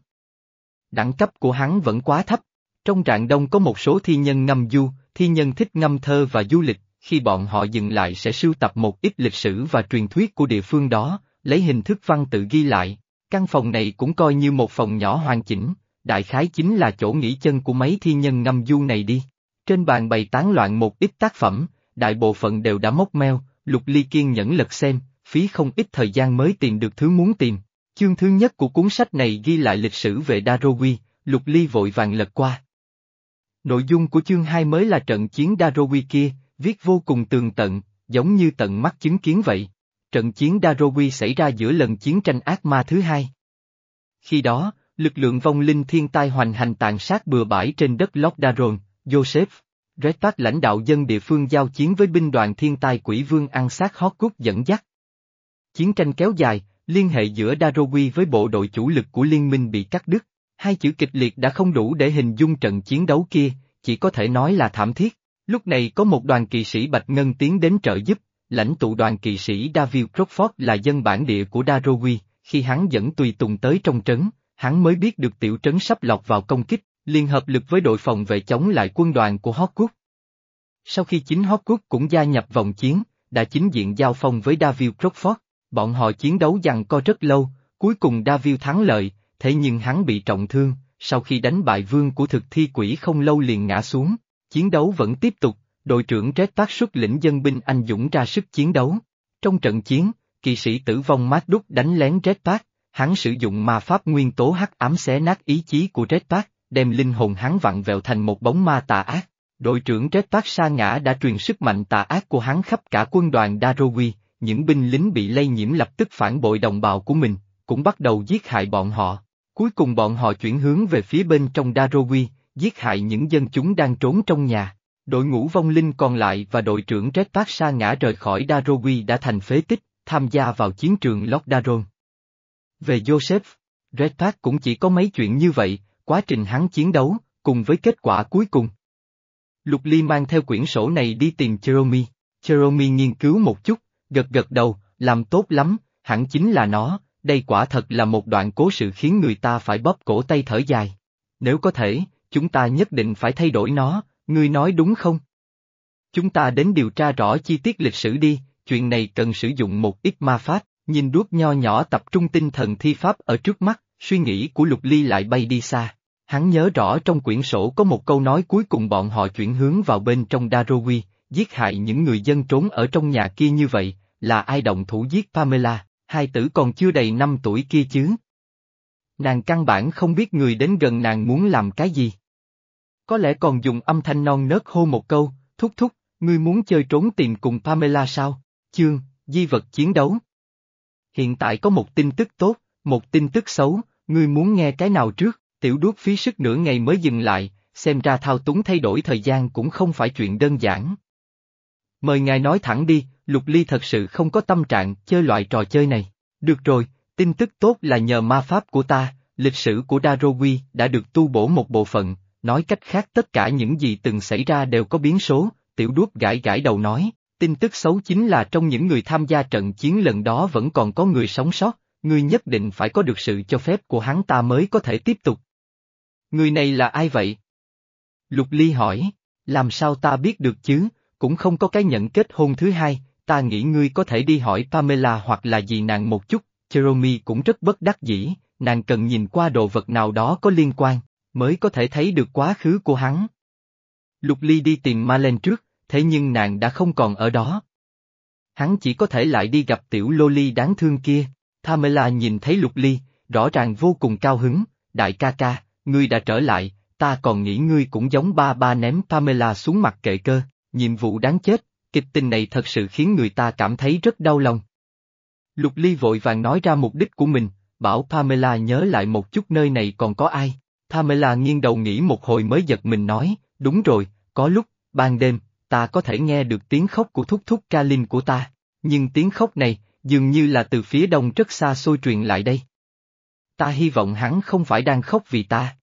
Đẳng cấp của hắn vẫn quá thấp. Trong trạng đông có một số thi nhân ngâm du, thi nhân thích ngâm thơ và du lịch, khi bọn họ dừng lại sẽ sưu tập một ít lịch sử và truyền thuyết của địa phương đó, lấy hình thức văn tự ghi lại. Căn phòng này cũng coi như một phòng nhỏ hoàn chỉnh, đại khái chính là chỗ nghỉ chân của mấy thi nhân ngâm du này đi. Trên bàn bày tán loạn một ít tác phẩm, đại bộ phận đều đã mốc meo, Lục Ly kiên nhẫn lật xem, phí không ít thời gian mới tìm được thứ muốn tìm. Chương thứ nhất của cuốn sách này ghi lại lịch sử về Darowi, Lục Ly vội vàng lật qua. Nội dung của chương 2 mới là trận chiến Darowi kia, viết vô cùng tường tận, giống như tận mắt chứng kiến vậy. Trận chiến Darowi xảy ra giữa lần chiến tranh ác ma thứ hai. Khi đó, lực lượng vong linh thiên tai hoành hành tàn sát bừa bãi trên đất Lockdaron, Joseph, Redpath lãnh đạo dân địa phương giao chiến với binh đoàn thiên tai quỷ vương ăn sát Hawkwood dẫn dắt. Chiến tranh kéo dài, liên hệ giữa Darowi với bộ đội chủ lực của liên minh bị cắt đứt. Hai chữ kịch liệt đã không đủ để hình dung trận chiến đấu kia, chỉ có thể nói là thảm thiết. Lúc này có một đoàn kỵ sĩ Bạch Ngân tiến đến trợ giúp, lãnh tụ đoàn kỵ sĩ David Crockford là dân bản địa của Darowi, khi hắn dẫn tùy tùng tới trong trấn, hắn mới biết được tiểu trấn sắp lọt vào công kích, liên hợp lực với đội phòng vệ chống lại quân đoàn của Hawkwood. Sau khi chính Hawkwood cũng gia nhập vòng chiến, đã chính diện giao phong với David Crockford, bọn họ chiến đấu dằn co rất lâu, cuối cùng David thắng lợi, thế nhưng hắn bị trọng thương, sau khi đánh bại vương của thực thi quỷ không lâu liền ngã xuống, chiến đấu vẫn tiếp tục, đội trưởng Red tác xuất lĩnh dân binh anh dũng ra sức chiến đấu. Trong trận chiến, kỵ sĩ tử vong mát đúc đánh lén Red Park, hắn sử dụng ma pháp nguyên tố hắc ám xé nát ý chí của Red Park, đem linh hồn hắn vặn vẹo thành một bóng ma tà ác. Đội trưởng Red Park sa ngã đã truyền sức mạnh tà ác của hắn khắp cả quân đoàn Darowi, những binh lính bị lây nhiễm lập tức phản bội đồng bào của mình, cũng bắt đầu giết hại bọn họ. Cuối cùng bọn họ chuyển hướng về phía bên trong Darowi, giết hại những dân chúng đang trốn trong nhà. Đội ngũ vong linh còn lại và đội trưởng Red Park sa ngã rời khỏi Darowi đã thành phế tích, tham gia vào chiến trường Lockdaron. Về Joseph, Red Park cũng chỉ có mấy chuyện như vậy, quá trình hắn chiến đấu, cùng với kết quả cuối cùng. Lục Ly mang theo quyển sổ này đi tìm Jeremy. Jeremy nghiên cứu một chút, gật gật đầu, làm tốt lắm, hẳn chính là nó, đây quả thật là một đoạn cố sự khiến người ta phải bóp cổ tay thở dài. Nếu có thể, chúng ta nhất định phải thay đổi nó, ngươi nói đúng không? Chúng ta đến điều tra rõ chi tiết lịch sử đi, chuyện này cần sử dụng một ít ma pháp, nhìn đuốc nho nhỏ tập trung tinh thần thi pháp ở trước mắt, suy nghĩ của Lục Ly lại bay đi xa. Hắn nhớ rõ trong quyển sổ có một câu nói cuối cùng bọn họ chuyển hướng vào bên trong Darowi, giết hại những người dân trốn ở trong nhà kia như vậy, là ai động thủ giết Pamela, hai tử còn chưa đầy năm tuổi kia chứ. Nàng căn bản không biết người đến gần nàng muốn làm cái gì. Có lẽ còn dùng âm thanh non nớt hô một câu, thúc thúc, ngươi muốn chơi trốn tìm cùng Pamela sao? Chương, di vật chiến đấu. Hiện tại có một tin tức tốt, một tin tức xấu, ngươi muốn nghe cái nào trước? Tiểu đuốc phí sức nửa ngày mới dừng lại, xem ra thao túng thay đổi thời gian cũng không phải chuyện đơn giản. Mời ngài nói thẳng đi, Lục Ly thật sự không có tâm trạng chơi loại trò chơi này. Được rồi, tin tức tốt là nhờ ma pháp của ta, lịch sử của Darowi đã được tu bổ một bộ phận, nói cách khác tất cả những gì từng xảy ra đều có biến số, tiểu đuốc gãi gãi đầu nói, tin tức xấu chính là trong những người tham gia trận chiến lần đó vẫn còn có người sống sót, ngươi nhất định phải có được sự cho phép của hắn ta mới có thể tiếp tục. Người này là ai vậy? Lục Ly hỏi, làm sao ta biết được chứ, cũng không có cái nhận kết hôn thứ hai, ta nghĩ ngươi có thể đi hỏi Pamela hoặc là gì nàng một chút, Jeremy cũng rất bất đắc dĩ, nàng cần nhìn qua đồ vật nào đó có liên quan, mới có thể thấy được quá khứ của hắn. Lục Ly đi tìm Malen trước, thế nhưng nàng đã không còn ở đó. Hắn chỉ có thể lại đi gặp tiểu Loli đáng thương kia, Pamela nhìn thấy Lục Ly, rõ ràng vô cùng cao hứng, đại ca ca, ngươi đã trở lại, ta còn nghĩ ngươi cũng giống ba ba ném Pamela xuống mặt kệ cơ, nhiệm vụ đáng chết, kịch tình này thật sự khiến người ta cảm thấy rất đau lòng. Lục Ly vội vàng nói ra mục đích của mình, bảo Pamela nhớ lại một chút nơi này còn có ai. Pamela nghiêng đầu nghĩ một hồi mới giật mình nói, đúng rồi, có lúc, ban đêm, ta có thể nghe được tiếng khóc của thúc thúc Kalin của ta, nhưng tiếng khóc này, dường như là từ phía đông rất xa xôi truyền lại đây. Ta hy vọng hắn không phải đang khóc vì ta.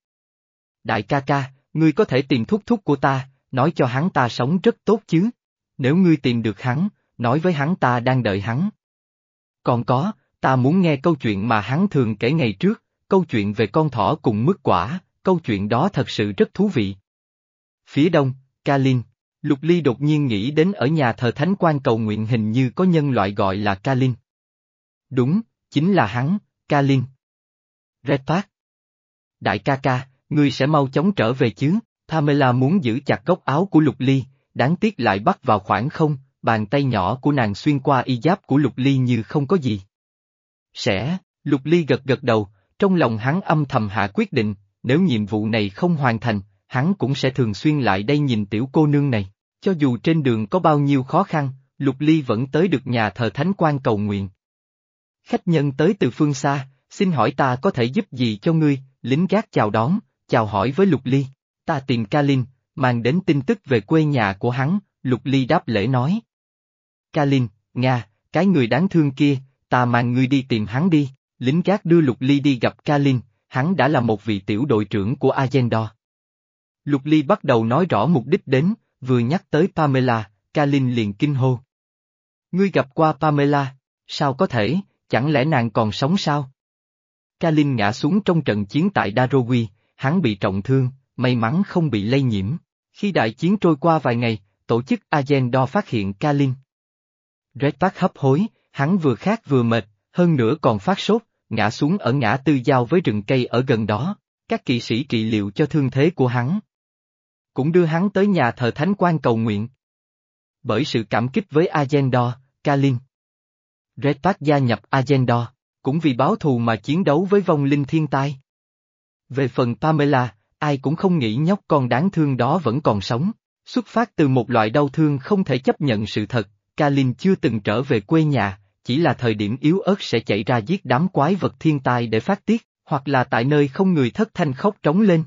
Đại ca ca, ngươi có thể tìm thúc thúc của ta, nói cho hắn ta sống rất tốt chứ. Nếu ngươi tìm được hắn, nói với hắn ta đang đợi hắn. Còn có, ta muốn nghe câu chuyện mà hắn thường kể ngày trước, câu chuyện về con thỏ cùng mứt quả, câu chuyện đó thật sự rất thú vị. Phía đông, Kalin. Lục Ly đột nhiên nghĩ đến ở nhà thờ thánh quan cầu nguyện hình như có nhân loại gọi là Kalin. Đúng, chính là hắn, Kalin. Red Park. Đại ca ca, ngươi sẽ mau chóng trở về chứ, Pamela muốn giữ chặt góc áo của Lục Ly, đáng tiếc lại bắt vào khoảng không, bàn tay nhỏ của nàng xuyên qua y giáp của Lục Ly như không có gì. Sẽ, Lục Ly gật gật đầu, trong lòng hắn âm thầm hạ quyết định, nếu nhiệm vụ này không hoàn thành, hắn cũng sẽ thường xuyên lại đây nhìn tiểu cô nương này. Cho dù trên đường có bao nhiêu khó khăn, Lục Ly vẫn tới được nhà thờ thánh quan cầu nguyện. Khách nhân tới từ phương xa, xin hỏi ta có thể giúp gì cho ngươi, lính gác chào đón, chào hỏi với Lục Ly. Ta tìm Kalin, mang đến tin tức về quê nhà của hắn, Lục Ly đáp lễ nói. Kalin, Nga, cái người đáng thương kia, ta mang ngươi đi tìm hắn đi, lính gác đưa Lục Ly đi gặp Kalin, hắn đã là một vị tiểu đội trưởng của Agenda. Lục Ly bắt đầu nói rõ mục đích đến, vừa nhắc tới Pamela, Kalin liền kinh hô. Ngươi gặp qua Pamela, sao có thể, chẳng lẽ nàng còn sống sao? Kalin ngã xuống trong trận chiến tại Darowi, hắn bị trọng thương, may mắn không bị lây nhiễm. Khi đại chiến trôi qua vài ngày, tổ chức Agendo phát hiện Kalin. Red Park hấp hối, hắn vừa khát vừa mệt, hơn nữa còn phát sốt, ngã xuống ở ngã tư giao với rừng cây ở gần đó. Các kỵ sĩ trị liệu cho thương thế của hắn. Cũng đưa hắn tới nhà thờ thánh quan cầu nguyện. Bởi sự cảm kích với Agendo, Kalin. Red Park gia nhập Agendo, cũng vì báo thù mà chiến đấu với vong linh thiên tai. Về phần Pamela, ai cũng không nghĩ nhóc con đáng thương đó vẫn còn sống. Xuất phát từ một loại đau thương không thể chấp nhận sự thật, Kalin chưa từng trở về quê nhà, chỉ là thời điểm yếu ớt sẽ chạy ra giết đám quái vật thiên tai để phát tiết, hoặc là tại nơi không người thất thanh khóc trống lên.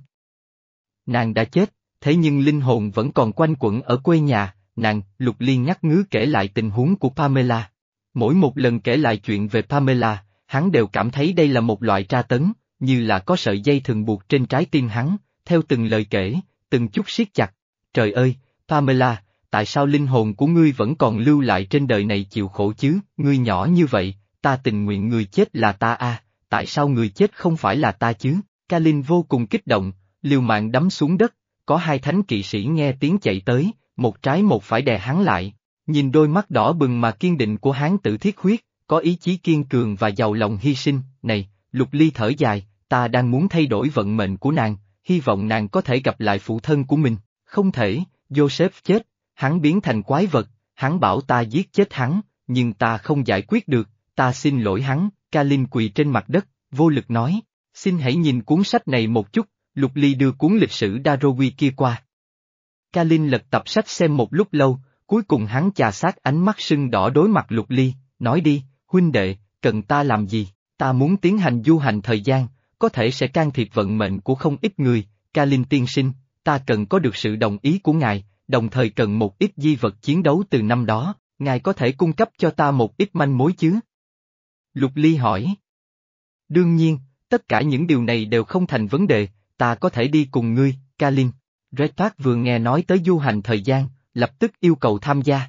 Nàng đã chết, thế nhưng linh hồn vẫn còn quanh quẩn ở quê nhà, nàng, Lục Liên nhắc ngứ kể lại tình huống của Pamela. Mỗi một lần kể lại chuyện về Pamela, hắn đều cảm thấy đây là một loại tra tấn, như là có sợi dây thường buộc trên trái tim hắn, theo từng lời kể, từng chút siết chặt. Trời ơi, Pamela, tại sao linh hồn của ngươi vẫn còn lưu lại trên đời này chịu khổ chứ, ngươi nhỏ như vậy, ta tình nguyện người chết là ta a, tại sao người chết không phải là ta chứ? Kalin vô cùng kích động, liều mạng đấm xuống đất, có hai thánh kỵ sĩ nghe tiếng chạy tới, một trái một phải đè hắn lại. Nhìn đôi mắt đỏ bừng mà kiên định của hắn tử thiết huyết, có ý chí kiên cường và giàu lòng hy sinh, này, lục ly thở dài, ta đang muốn thay đổi vận mệnh của nàng, hy vọng nàng có thể gặp lại phụ thân của mình, không thể, Joseph chết, hắn biến thành quái vật, hắn bảo ta giết chết hắn, nhưng ta không giải quyết được, ta xin lỗi hắn, Kalin quỳ trên mặt đất, vô lực nói, xin hãy nhìn cuốn sách này một chút, Lục Ly đưa cuốn lịch sử Darowi kia qua. Kalin lật tập sách xem một lúc lâu, cuối cùng hắn chà sát ánh mắt sưng đỏ đối mặt Lục Ly, nói đi, huynh đệ, cần ta làm gì, ta muốn tiến hành du hành thời gian, có thể sẽ can thiệp vận mệnh của không ít người, Kalin tiên sinh, ta cần có được sự đồng ý của ngài, đồng thời cần một ít di vật chiến đấu từ năm đó, ngài có thể cung cấp cho ta một ít manh mối chứ? Lục Ly hỏi. Đương nhiên, tất cả những điều này đều không thành vấn đề, ta có thể đi cùng ngươi, Kalin. Red Park vừa nghe nói tới du hành thời gian, lập tức yêu cầu tham gia.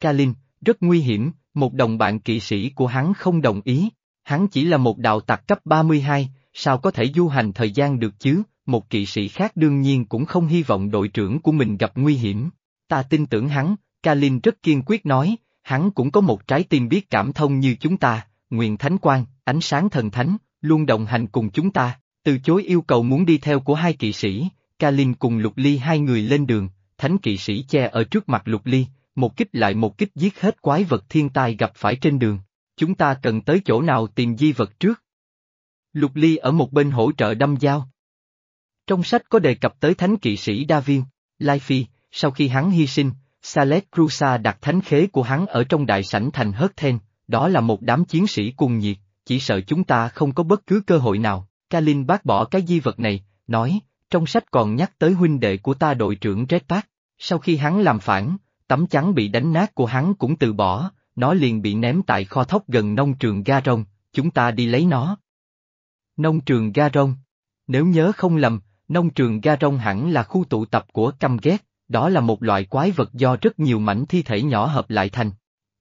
Kalin, rất nguy hiểm, một đồng bạn kỵ sĩ của hắn không đồng ý, hắn chỉ là một đạo tặc cấp 32, sao có thể du hành thời gian được chứ, một kỵ sĩ khác đương nhiên cũng không hy vọng đội trưởng của mình gặp nguy hiểm. Ta tin tưởng hắn, Kalin rất kiên quyết nói, hắn cũng có một trái tim biết cảm thông như chúng ta, nguyện thánh quan, ánh sáng thần thánh, luôn đồng hành cùng chúng ta, từ chối yêu cầu muốn đi theo của hai kỵ sĩ, Kalin cùng Lục Ly hai người lên đường, thánh kỵ sĩ che ở trước mặt Lục Ly, một kích lại một kích giết hết quái vật thiên tai gặp phải trên đường. Chúng ta cần tới chỗ nào tìm di vật trước? Lục Ly ở một bên hỗ trợ đâm dao. Trong sách có đề cập tới thánh kỵ sĩ Đa Viên, Lai Phi, sau khi hắn hy sinh, Salet Crusa đặt thánh khế của hắn ở trong đại sảnh thành Hớt Then, đó là một đám chiến sĩ cuồng nhiệt, chỉ sợ chúng ta không có bất cứ cơ hội nào. Kalin bác bỏ cái di vật này, nói, trong sách còn nhắc tới huynh đệ của ta đội trưởng Red Park, sau khi hắn làm phản, tấm chắn bị đánh nát của hắn cũng từ bỏ, nó liền bị ném tại kho thóc gần nông trường Ga Rông, chúng ta đi lấy nó. Nông trường Ga Rông Nếu nhớ không lầm, nông trường Ga Rông hẳn là khu tụ tập của căm ghét, đó là một loại quái vật do rất nhiều mảnh thi thể nhỏ hợp lại thành.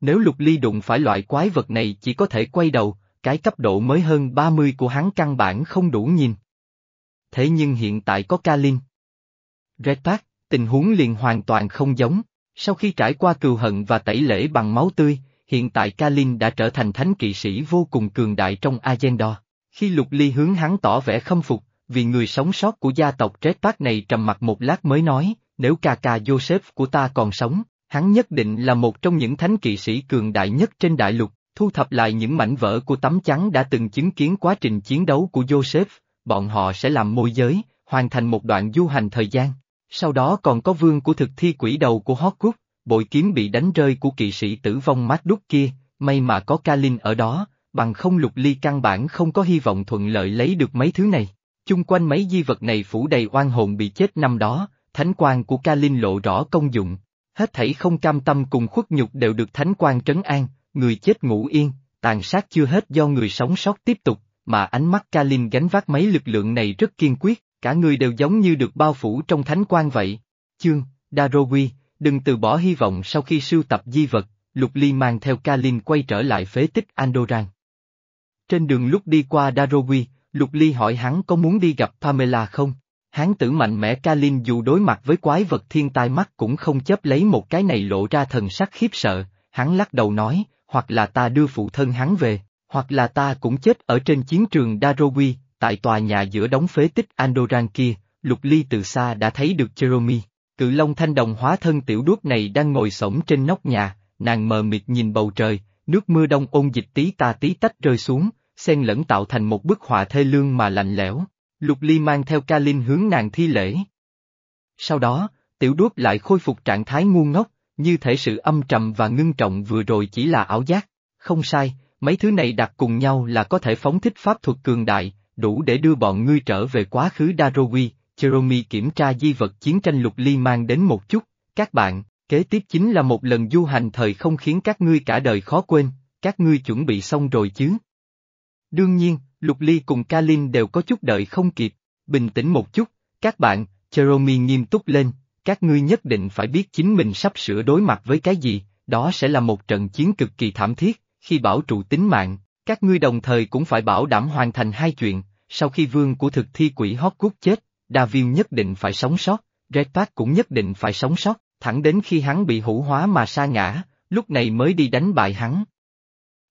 Nếu lục ly đụng phải loại quái vật này chỉ có thể quay đầu, cái cấp độ mới hơn 30 của hắn căn bản không đủ nhìn. Thế nhưng hiện tại có Kalin. Red Park, tình huống liền hoàn toàn không giống. Sau khi trải qua cừu hận và tẩy lễ bằng máu tươi, hiện tại Kalin đã trở thành thánh kỵ sĩ vô cùng cường đại trong Agendor. Khi Lục Ly hướng hắn tỏ vẻ khâm phục, vì người sống sót của gia tộc Red Park này trầm mặt một lát mới nói, nếu ca ca Joseph của ta còn sống, hắn nhất định là một trong những thánh kỵ sĩ cường đại nhất trên đại lục, thu thập lại những mảnh vỡ của tấm chắn đã từng chứng kiến quá trình chiến đấu của Joseph, bọn họ sẽ làm môi giới, hoàn thành một đoạn du hành thời gian. Sau đó còn có vương của thực thi quỷ đầu của Hawkwood, bội kiếm bị đánh rơi của kỵ sĩ tử vong mát đúc kia, may mà có Kalin ở đó, bằng không lục ly căn bản không có hy vọng thuận lợi lấy được mấy thứ này. Chung quanh mấy di vật này phủ đầy oan hồn bị chết năm đó, thánh quan của Kalin lộ rõ công dụng. Hết thảy không cam tâm cùng khuất nhục đều được thánh quan trấn an, người chết ngủ yên, tàn sát chưa hết do người sống sót tiếp tục, mà ánh mắt Kalin gánh vác mấy lực lượng này rất kiên quyết, cả người đều giống như được bao phủ trong thánh quan vậy. Chương, Darowi, đừng từ bỏ hy vọng sau khi sưu tập di vật, Lục Ly mang theo Kalin quay trở lại phế tích Andoran. Trên đường lúc đi qua Darowi, Lục Ly hỏi hắn có muốn đi gặp Pamela không? Hán tử mạnh mẽ Kalin dù đối mặt với quái vật thiên tai mắt cũng không chấp lấy một cái này lộ ra thần sắc khiếp sợ, hắn lắc đầu nói, hoặc là ta đưa phụ thân hắn về, hoặc là ta cũng chết ở trên chiến trường Darowi, tại tòa nhà giữa đống phế tích Andoran kia, Lục Ly từ xa đã thấy được Jeremy. Cự long thanh đồng hóa thân tiểu đuốc này đang ngồi sổng trên nóc nhà, nàng mờ mịt nhìn bầu trời, nước mưa đông ôn dịch tí ta tí tách rơi xuống, xen lẫn tạo thành một bức họa thê lương mà lạnh lẽo. Lục Ly mang theo Kalin hướng nàng thi lễ. Sau đó, tiểu đuốc lại khôi phục trạng thái ngu ngốc, như thể sự âm trầm và ngưng trọng vừa rồi chỉ là ảo giác. Không sai, mấy thứ này đặt cùng nhau là có thể phóng thích pháp thuật cường đại, đủ để đưa bọn ngươi trở về quá khứ Darowi. Jeremy kiểm tra di vật chiến tranh lục ly mang đến một chút, các bạn, kế tiếp chính là một lần du hành thời không khiến các ngươi cả đời khó quên, các ngươi chuẩn bị xong rồi chứ. Đương nhiên, Lục Ly cùng Kalin đều có chút đợi không kịp, bình tĩnh một chút, các bạn, Jeremy nghiêm túc lên, các ngươi nhất định phải biết chính mình sắp sửa đối mặt với cái gì, đó sẽ là một trận chiến cực kỳ thảm thiết, khi bảo trụ tính mạng, các ngươi đồng thời cũng phải bảo đảm hoàn thành hai chuyện, sau khi vương của thực thi quỷ Hogwarts chết, David nhất định phải sống sót, Redpath cũng nhất định phải sống sót, thẳng đến khi hắn bị hủ hóa mà sa ngã, lúc này mới đi đánh bại hắn.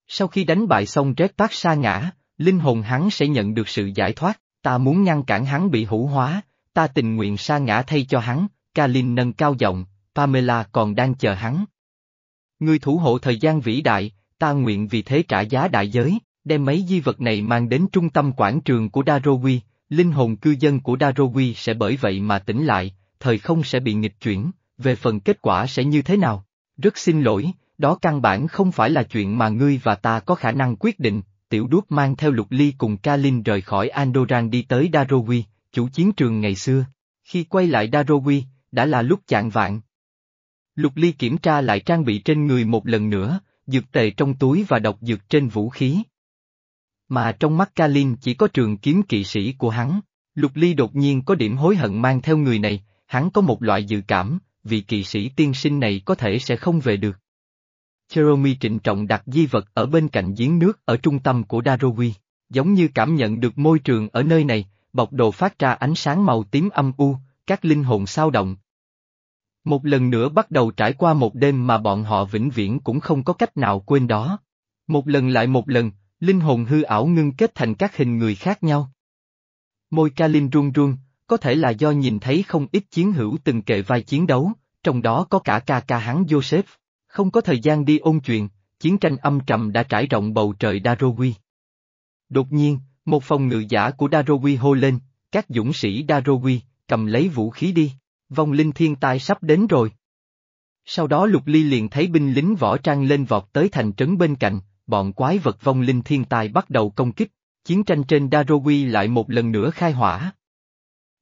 Sau khi đánh bại xong Redpath sa ngã, linh hồn hắn sẽ nhận được sự giải thoát, ta muốn ngăn cản hắn bị hủ hóa, ta tình nguyện sa ngã thay cho hắn, Kalin nâng cao giọng, Pamela còn đang chờ hắn. Người thủ hộ thời gian vĩ đại, ta nguyện vì thế trả giá đại giới, đem mấy di vật này mang đến trung tâm quảng trường của Darowi, linh hồn cư dân của Darowi sẽ bởi vậy mà tỉnh lại, thời không sẽ bị nghịch chuyển, về phần kết quả sẽ như thế nào? Rất xin lỗi, đó căn bản không phải là chuyện mà ngươi và ta có khả năng quyết định, tiểu đuốc mang theo lục ly cùng Kalin rời khỏi Andoran đi tới Darowi, chủ chiến trường ngày xưa. Khi quay lại Darowi, đã là lúc chạng vạn. Lục ly kiểm tra lại trang bị trên người một lần nữa, dược tề trong túi và độc dược trên vũ khí. Mà trong mắt Kalin chỉ có trường kiếm kỵ sĩ của hắn, Lục Ly đột nhiên có điểm hối hận mang theo người này, hắn có một loại dự cảm, vị kỵ sĩ tiên sinh này có thể sẽ không về được. Jeremy trịnh trọng đặt di vật ở bên cạnh giếng nước ở trung tâm của Darowi, giống như cảm nhận được môi trường ở nơi này, bọc đồ phát ra ánh sáng màu tím âm u, các linh hồn sao động. Một lần nữa bắt đầu trải qua một đêm mà bọn họ vĩnh viễn cũng không có cách nào quên đó. Một lần lại một lần, linh hồn hư ảo ngưng kết thành các hình người khác nhau. Môi ca linh run run, có thể là do nhìn thấy không ít chiến hữu từng kệ vai chiến đấu, trong đó có cả ca ca hắn Joseph. Không có thời gian đi ôn chuyện, chiến tranh âm trầm đã trải rộng bầu trời Darowi. Đột nhiên, một phòng ngự giả của Darowi hô lên, các dũng sĩ Darowi, cầm lấy vũ khí đi, vong linh thiên tai sắp đến rồi. Sau đó Lục Ly liền thấy binh lính võ trang lên vọt tới thành trấn bên cạnh, bọn quái vật vong linh thiên tai bắt đầu công kích, chiến tranh trên Darowi lại một lần nữa khai hỏa.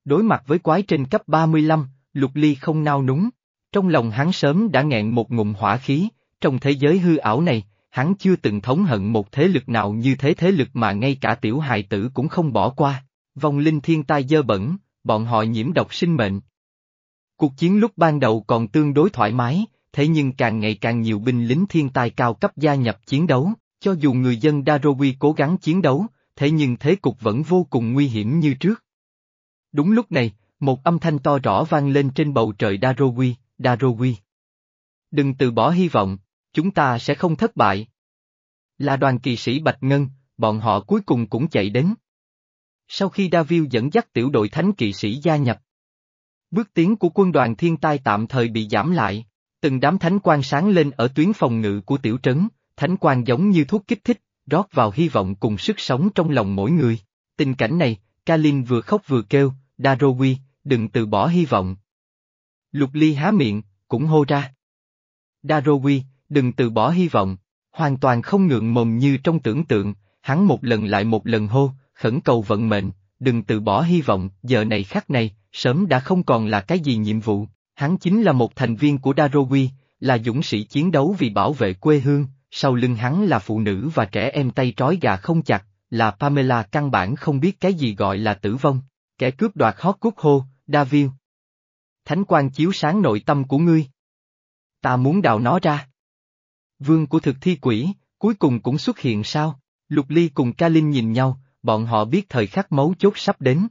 Đối mặt với quái trên cấp 35, Lục Ly không nao núng, trong lòng hắn sớm đã nghẹn một ngụm hỏa khí, trong thế giới hư ảo này, hắn chưa từng thống hận một thế lực nào như thế thế lực mà ngay cả tiểu hài tử cũng không bỏ qua, vong linh thiên tai dơ bẩn, bọn họ nhiễm độc sinh mệnh. Cuộc chiến lúc ban đầu còn tương đối thoải mái, thế nhưng càng ngày càng nhiều binh lính thiên tài cao cấp gia nhập chiến đấu, cho dù người dân Darowi cố gắng chiến đấu, thế nhưng thế cục vẫn vô cùng nguy hiểm như trước. Đúng lúc này, một âm thanh to rõ vang lên trên bầu trời Darowi, Darowi. Đừng từ bỏ hy vọng, chúng ta sẽ không thất bại. Là đoàn kỳ sĩ Bạch Ngân, bọn họ cuối cùng cũng chạy đến. Sau khi David dẫn dắt tiểu đội thánh kỵ sĩ gia nhập, bước tiến của quân đoàn thiên tai tạm thời bị giảm lại, từng đám thánh quan sáng lên ở tuyến phòng ngự của tiểu trấn, thánh quan giống như thuốc kích thích, rót vào hy vọng cùng sức sống trong lòng mỗi người. Tình cảnh này, Kalin vừa khóc vừa kêu, Darowi, đừng từ bỏ hy vọng. Lục Ly há miệng, cũng hô ra. Darowi, đừng từ bỏ hy vọng, hoàn toàn không ngượng mồm như trong tưởng tượng, hắn một lần lại một lần hô, khẩn cầu vận mệnh, đừng từ bỏ hy vọng, giờ này khắc này, sớm đã không còn là cái gì nhiệm vụ, hắn chính là một thành viên của Darowi, là dũng sĩ chiến đấu vì bảo vệ quê hương, sau lưng hắn là phụ nữ và trẻ em tay trói gà không chặt, là Pamela căn bản không biết cái gì gọi là tử vong, kẻ cướp đoạt hót cút hô, David. Thánh quan chiếu sáng nội tâm của ngươi. Ta muốn đào nó ra. Vương của thực thi quỷ, cuối cùng cũng xuất hiện sao? Lục Ly cùng Ca linh nhìn nhau, bọn họ biết thời khắc mấu chốt sắp đến.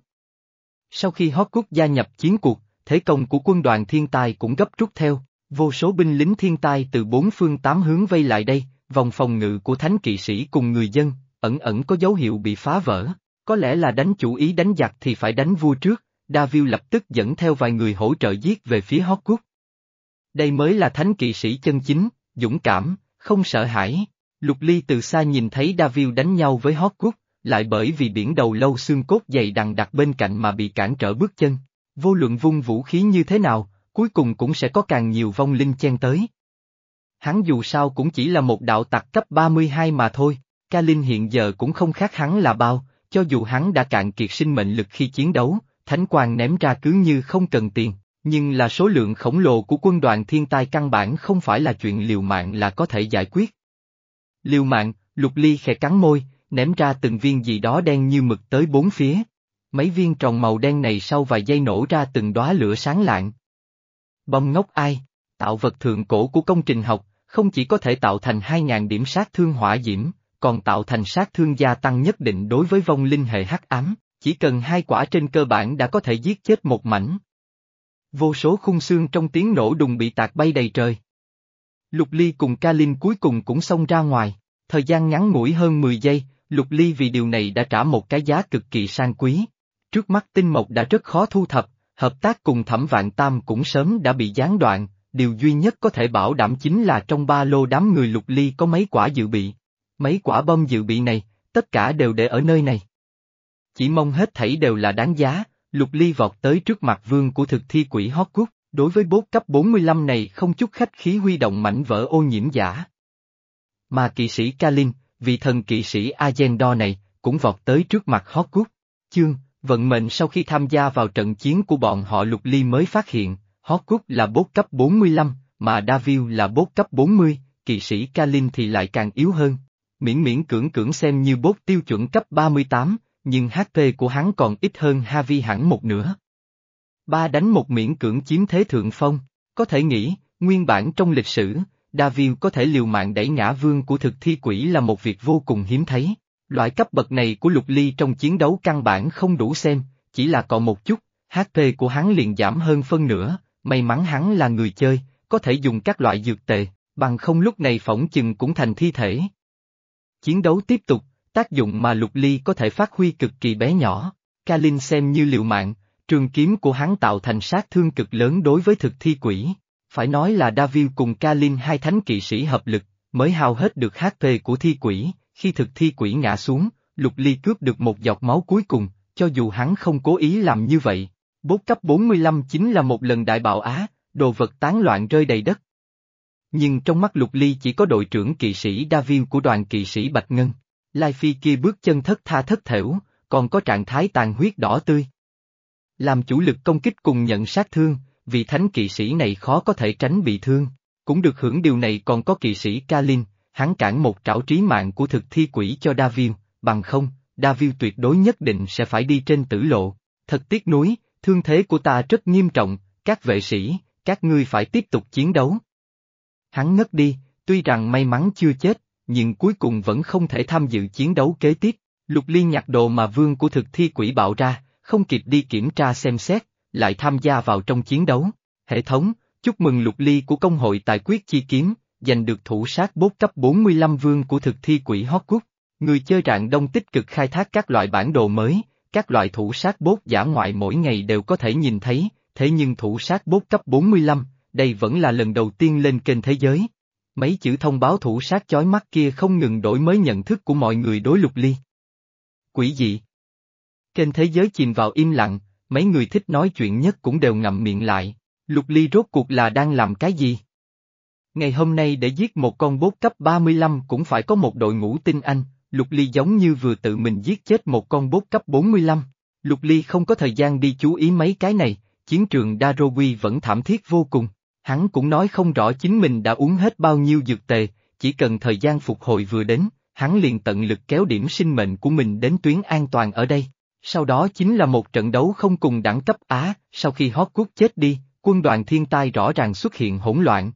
Sau khi Hotcut gia nhập chiến cuộc, thế công của quân đoàn thiên tài cũng gấp rút theo, vô số binh lính thiên tai từ bốn phương tám hướng vây lại đây, vòng phòng ngự của thánh kỵ sĩ cùng người dân, ẩn ẩn có dấu hiệu bị phá vỡ. Có lẽ là đánh chủ ý đánh giặc thì phải đánh vua trước, Davil lập tức dẫn theo vài người hỗ trợ giết về phía Hotcut. Đây mới là thánh kỵ sĩ chân chính, dũng cảm, không sợ hãi. Lục Ly từ xa nhìn thấy Davil đánh nhau với Hotcut, lại bởi vì biển đầu lâu xương cốt dày đằng đặt bên cạnh mà bị cản trở bước chân. Vô luận vung vũ khí như thế nào, cuối cùng cũng sẽ có càng nhiều vong linh chen tới. Hắn dù sao cũng chỉ là một đạo tặc cấp 32 mà thôi, ca linh hiện giờ cũng không khác hắn là bao, cho dù hắn đã cạn kiệt sinh mệnh lực khi chiến đấu, thánh quang ném ra cứ như không cần tiền, nhưng là số lượng khổng lồ của quân đoàn thiên tai căn bản không phải là chuyện liều mạng là có thể giải quyết. Liều mạng, lục ly khẽ cắn môi, ném ra từng viên gì đó đen như mực tới bốn phía. Mấy viên tròn màu đen này sau vài giây nổ ra từng đóa lửa sáng lạng. Bông ngốc ai? Tạo vật thượng cổ của công trình học, không chỉ có thể tạo thành 2.000 điểm sát thương hỏa diễm, còn tạo thành sát thương gia tăng nhất định đối với vong linh hệ hắc ám, chỉ cần hai quả trên cơ bản đã có thể giết chết một mảnh. Vô số khung xương trong tiếng nổ đùng bị tạc bay đầy trời. Lục Ly cùng Ca Linh cuối cùng cũng xông ra ngoài, thời gian ngắn ngủi hơn 10 giây, Lục Ly vì điều này đã trả một cái giá cực kỳ sang quý. Trước mắt tinh mộc đã rất khó thu thập, hợp tác cùng thẩm vạn tam cũng sớm đã bị gián đoạn, điều duy nhất có thể bảo đảm chính là trong ba lô đám người Lục Ly có mấy quả dự bị. Mấy quả bom dự bị này, tất cả đều để ở nơi này. Chỉ mong hết thảy đều là đáng giá, Lục Ly vọt tới trước mặt vương của thực thi quỷ Hotwood, đối với bốt cấp 45 này không chút khách khí huy động mảnh vỡ ô nhiễm giả. Mà kỵ sĩ Kalin, vị thần kỵ sĩ Agendor này, cũng vọt tới trước mặt Hawkwood. Chương, vận mệnh sau khi tham gia vào trận chiến của bọn họ Lục Ly mới phát hiện, Hawkwood là bốt cấp 45, mà Davil là bốt cấp 40, kỵ sĩ Kalin thì lại càng yếu hơn. Miễn miễn cưỡng cưỡng xem như bốt tiêu chuẩn cấp 38, nhưng HP của hắn còn ít hơn Havi hẳn một nửa. Ba đánh một miễn cưỡng chiếm thế thượng phong, có thể nghĩ, nguyên bản trong lịch sử, David có thể liều mạng đẩy ngã vương của thực thi quỷ là một việc vô cùng hiếm thấy. Loại cấp bậc này của lục ly trong chiến đấu căn bản không đủ xem, chỉ là còn một chút, HP của hắn liền giảm hơn phân nửa, may mắn hắn là người chơi, có thể dùng các loại dược tệ, bằng không lúc này phỏng chừng cũng thành thi thể. Chiến đấu tiếp tục, tác dụng mà lục ly có thể phát huy cực kỳ bé nhỏ. Kalin xem như liệu mạng, trường kiếm của hắn tạo thành sát thương cực lớn đối với thực thi quỷ. Phải nói là David cùng Kalin hai thánh kỵ sĩ hợp lực, mới hao hết được HP của thi quỷ, khi thực thi quỷ ngã xuống, lục ly cướp được một giọt máu cuối cùng, cho dù hắn không cố ý làm như vậy. Bốt cấp 45 chính là một lần đại bạo á, đồ vật tán loạn rơi đầy đất. Nhưng trong mắt lục ly chỉ có đội trưởng kỵ sĩ David của đoàn kỵ sĩ Bạch Ngân. Lai Phi kia bước chân thất tha thất thểu, còn có trạng thái tàn huyết đỏ tươi. Làm chủ lực công kích cùng nhận sát thương, vị thánh kỵ sĩ này khó có thể tránh bị thương. Cũng được hưởng điều này còn có kỵ sĩ Kalin, hắn cản một trảo trí mạng của thực thi quỷ cho David, bằng không, David tuyệt đối nhất định sẽ phải đi trên tử lộ. Thật tiếc nuối, thương thế của ta rất nghiêm trọng, các vệ sĩ, các ngươi phải tiếp tục chiến đấu. Hắn ngất đi, tuy rằng may mắn chưa chết, nhưng cuối cùng vẫn không thể tham dự chiến đấu kế tiếp. Lục Liên nhặt đồ mà vương của thực thi quỷ bạo ra, không kịp đi kiểm tra xem xét, lại tham gia vào trong chiến đấu. Hệ thống, chúc mừng Lục Ly của công hội tài quyết chi kiếm, giành được thủ sát bốt cấp 45 vương của thực thi quỷ hót quốc. Người chơi rạng đông tích cực khai thác các loại bản đồ mới, các loại thủ sát bốt giả ngoại mỗi ngày đều có thể nhìn thấy, thế nhưng thủ sát bốt cấp 45, đây vẫn là lần đầu tiên lên kênh thế giới. Mấy chữ thông báo thủ sát chói mắt kia không ngừng đổi mới nhận thức của mọi người đối lục ly. Quỷ dị. Kênh thế giới chìm vào im lặng, mấy người thích nói chuyện nhất cũng đều ngậm miệng lại. Lục ly rốt cuộc là đang làm cái gì? Ngày hôm nay để giết một con bốt cấp 35 cũng phải có một đội ngũ tinh anh, Lục Ly giống như vừa tự mình giết chết một con bốt cấp 45. Lục Ly không có thời gian đi chú ý mấy cái này, chiến trường Darowi vẫn thảm thiết vô cùng. Hắn cũng nói không rõ chính mình đã uống hết bao nhiêu dược tề, chỉ cần thời gian phục hồi vừa đến, hắn liền tận lực kéo điểm sinh mệnh của mình đến tuyến an toàn ở đây. Sau đó chính là một trận đấu không cùng đẳng cấp Á, sau khi Hotwood chết đi, quân đoàn thiên tai rõ ràng xuất hiện hỗn loạn.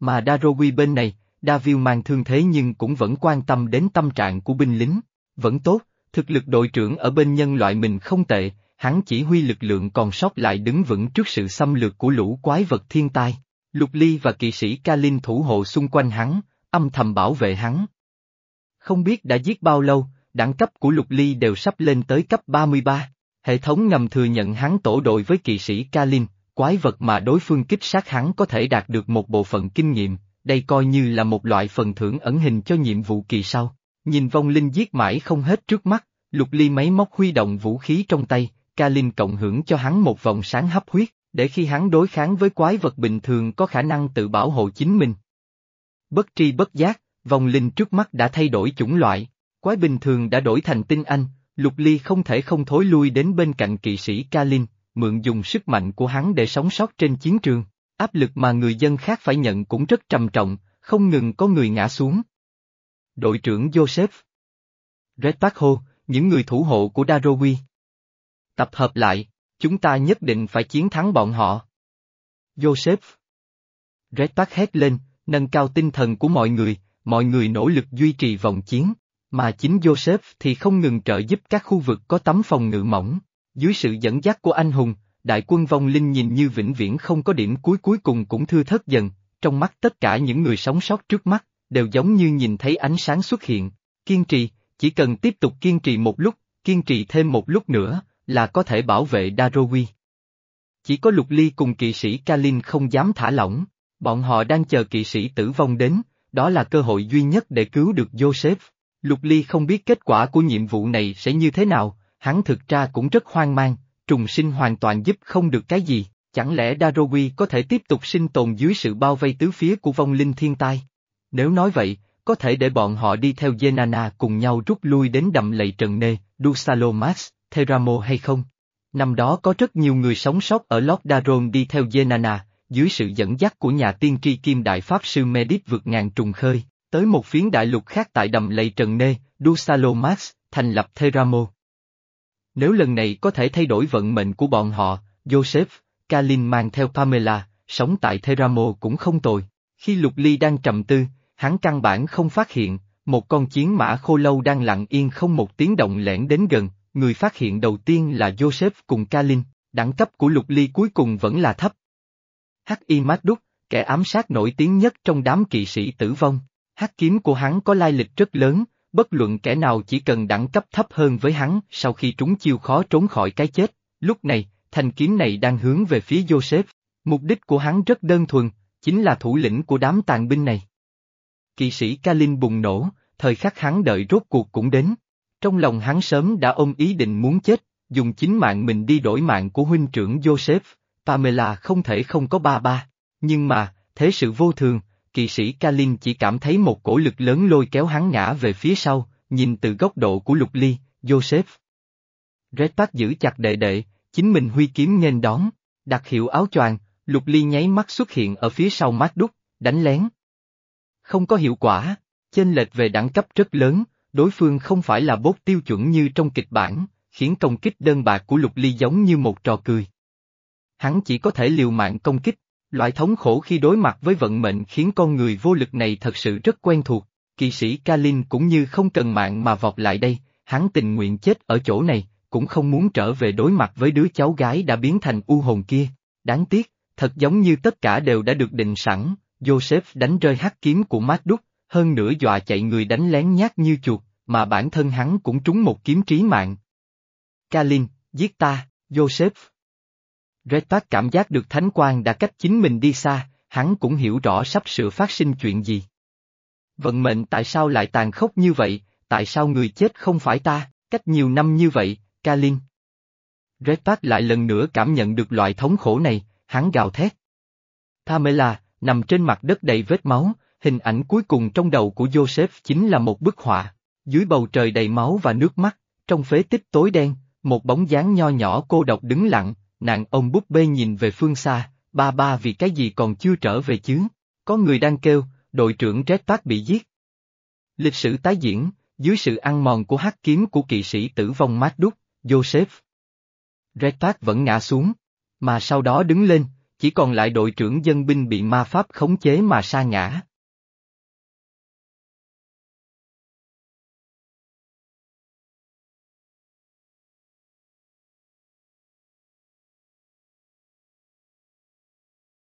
Mà Darowi bên này, Davil mang thương thế nhưng cũng vẫn quan tâm đến tâm trạng của binh lính. Vẫn tốt, thực lực đội trưởng ở bên nhân loại mình không tệ, hắn chỉ huy lực lượng còn sót lại đứng vững trước sự xâm lược của lũ quái vật thiên tai. Lục Ly và kỵ sĩ Kalin thủ hộ xung quanh hắn, âm thầm bảo vệ hắn. Không biết đã giết bao lâu, đẳng cấp của Lục Ly đều sắp lên tới cấp 33. Hệ thống ngầm thừa nhận hắn tổ đội với kỵ sĩ Kalin, quái vật mà đối phương kích sát hắn có thể đạt được một bộ phận kinh nghiệm, đây coi như là một loại phần thưởng ẩn hình cho nhiệm vụ kỳ sau. Nhìn vong linh giết mãi không hết trước mắt, Lục Ly máy móc huy động vũ khí trong tay, Kalin cộng hưởng cho hắn một vòng sáng hấp huyết để khi hắn đối kháng với quái vật bình thường có khả năng tự bảo hộ chính mình. Bất tri bất giác, vòng linh trước mắt đã thay đổi chủng loại, quái bình thường đã đổi thành tinh anh, lục ly không thể không thối lui đến bên cạnh kỵ sĩ Kalin, mượn dùng sức mạnh của hắn để sống sót trên chiến trường. Áp lực mà người dân khác phải nhận cũng rất trầm trọng, không ngừng có người ngã xuống. Đội trưởng Joseph Red Park những người thủ hộ của Darowi. Tập hợp lại, Chúng ta nhất định phải chiến thắng bọn họ. Joseph. Red Park hét lên, nâng cao tinh thần của mọi người, mọi người nỗ lực duy trì vòng chiến, mà chính Joseph thì không ngừng trợ giúp các khu vực có tấm phòng ngự mỏng. Dưới sự dẫn dắt của anh hùng, đại quân vong linh nhìn như vĩnh viễn không có điểm cuối cuối cùng cũng thưa thớt dần, trong mắt tất cả những người sống sót trước mắt, đều giống như nhìn thấy ánh sáng xuất hiện. Kiên trì, chỉ cần tiếp tục kiên trì một lúc, kiên trì thêm một lúc nữa, là có thể bảo vệ Darowi. Chỉ có Lục Ly cùng kỵ sĩ Kalin không dám thả lỏng, bọn họ đang chờ kỵ sĩ tử vong đến, đó là cơ hội duy nhất để cứu được Joseph. Lục Ly không biết kết quả của nhiệm vụ này sẽ như thế nào, hắn thực ra cũng rất hoang mang, trùng sinh hoàn toàn giúp không được cái gì, chẳng lẽ Darowi có thể tiếp tục sinh tồn dưới sự bao vây tứ phía của vong linh thiên tai? Nếu nói vậy, có thể để bọn họ đi theo Zenana cùng nhau rút lui đến đầm lầy Trần Nê, Dusalomax, Theramo hay không? Năm đó có rất nhiều người sống sót ở Lord Daron đi theo Zenana, dưới sự dẫn dắt của nhà tiên tri kim đại pháp sư Medit vượt ngàn trùng khơi, tới một phiến đại lục khác tại đầm lầy Trần Nê, Dusalomax, thành lập Theramo. Nếu lần này có thể thay đổi vận mệnh của bọn họ, Joseph, Kalin mang theo Pamela, sống tại Theramo cũng không tồi. Khi Lục Ly đang trầm tư, hắn căn bản không phát hiện, một con chiến mã khô lâu đang lặng yên không một tiếng động lẻn đến gần, người phát hiện đầu tiên là Joseph cùng Kalin, đẳng cấp của Lục Ly cuối cùng vẫn là thấp. H.I. Marduk, kẻ ám sát nổi tiếng nhất trong đám kỵ sĩ tử vong, hắc kiếm của hắn có lai lịch rất lớn, bất luận kẻ nào chỉ cần đẳng cấp thấp hơn với hắn sau khi trúng chiêu khó trốn khỏi cái chết, lúc này, thanh kiếm này đang hướng về phía Joseph, mục đích của hắn rất đơn thuần, chính là thủ lĩnh của đám tàn binh này. Kỵ sĩ Kalin bùng nổ, thời khắc hắn đợi rốt cuộc cũng đến. Trong lòng hắn sớm đã ôm ý định muốn chết, dùng chính mạng mình đi đổi mạng của huynh trưởng Joseph, Pamela không thể không có ba ba. Nhưng mà, thế sự vô thường, kỵ sĩ Kalin chỉ cảm thấy một cổ lực lớn lôi kéo hắn ngã về phía sau, nhìn từ góc độ của lục ly, Joseph. Red Park giữ chặt đệ đệ, chính mình huy kiếm nghênh đón, đặt hiệu áo choàng, lục ly nháy mắt xuất hiện ở phía sau mát đúc, đánh lén. Không có hiệu quả, chênh lệch về đẳng cấp rất lớn, đối phương không phải là bốt tiêu chuẩn như trong kịch bản, khiến công kích đơn bạc của lục ly giống như một trò cười. Hắn chỉ có thể liều mạng công kích, loại thống khổ khi đối mặt với vận mệnh khiến con người vô lực này thật sự rất quen thuộc, kỵ sĩ Kalin cũng như không cần mạng mà vọt lại đây, hắn tình nguyện chết ở chỗ này, cũng không muốn trở về đối mặt với đứa cháu gái đã biến thành u hồn kia. Đáng tiếc, thật giống như tất cả đều đã được định sẵn, Joseph đánh rơi hắc kiếm của Marduk, hơn nữa dọa chạy người đánh lén nhát như chuột, mà bản thân hắn cũng trúng một kiếm trí mạng. Kalin, giết ta, Joseph. Retat cảm giác được thánh quang đã cách chính mình đi xa, hắn cũng hiểu rõ sắp sửa phát sinh chuyện gì. Vận mệnh tại sao lại tàn khốc như vậy, tại sao người chết không phải ta, cách nhiều năm như vậy, Kalin. Retat lại lần nữa cảm nhận được loại thống khổ này, hắn gào thét. Pamela, nằm trên mặt đất đầy vết máu, hình ảnh cuối cùng trong đầu của Joseph chính là một bức họa. Dưới bầu trời đầy máu và nước mắt, trong phế tích tối đen, một bóng dáng nho nhỏ cô độc đứng lặng, nạn ông búp bê nhìn về phương xa, ba ba vì cái gì còn chưa trở về chứ? Có người đang kêu, đội trưởng Red Park bị giết. Lịch sử tái diễn, dưới sự ăn mòn của hắc kiếm của kỵ sĩ tử vong mát đúc, Joseph. Red Park vẫn ngã xuống, mà sau đó đứng lên, chỉ còn lại đội trưởng dân binh bị ma pháp khống chế mà sa ngã.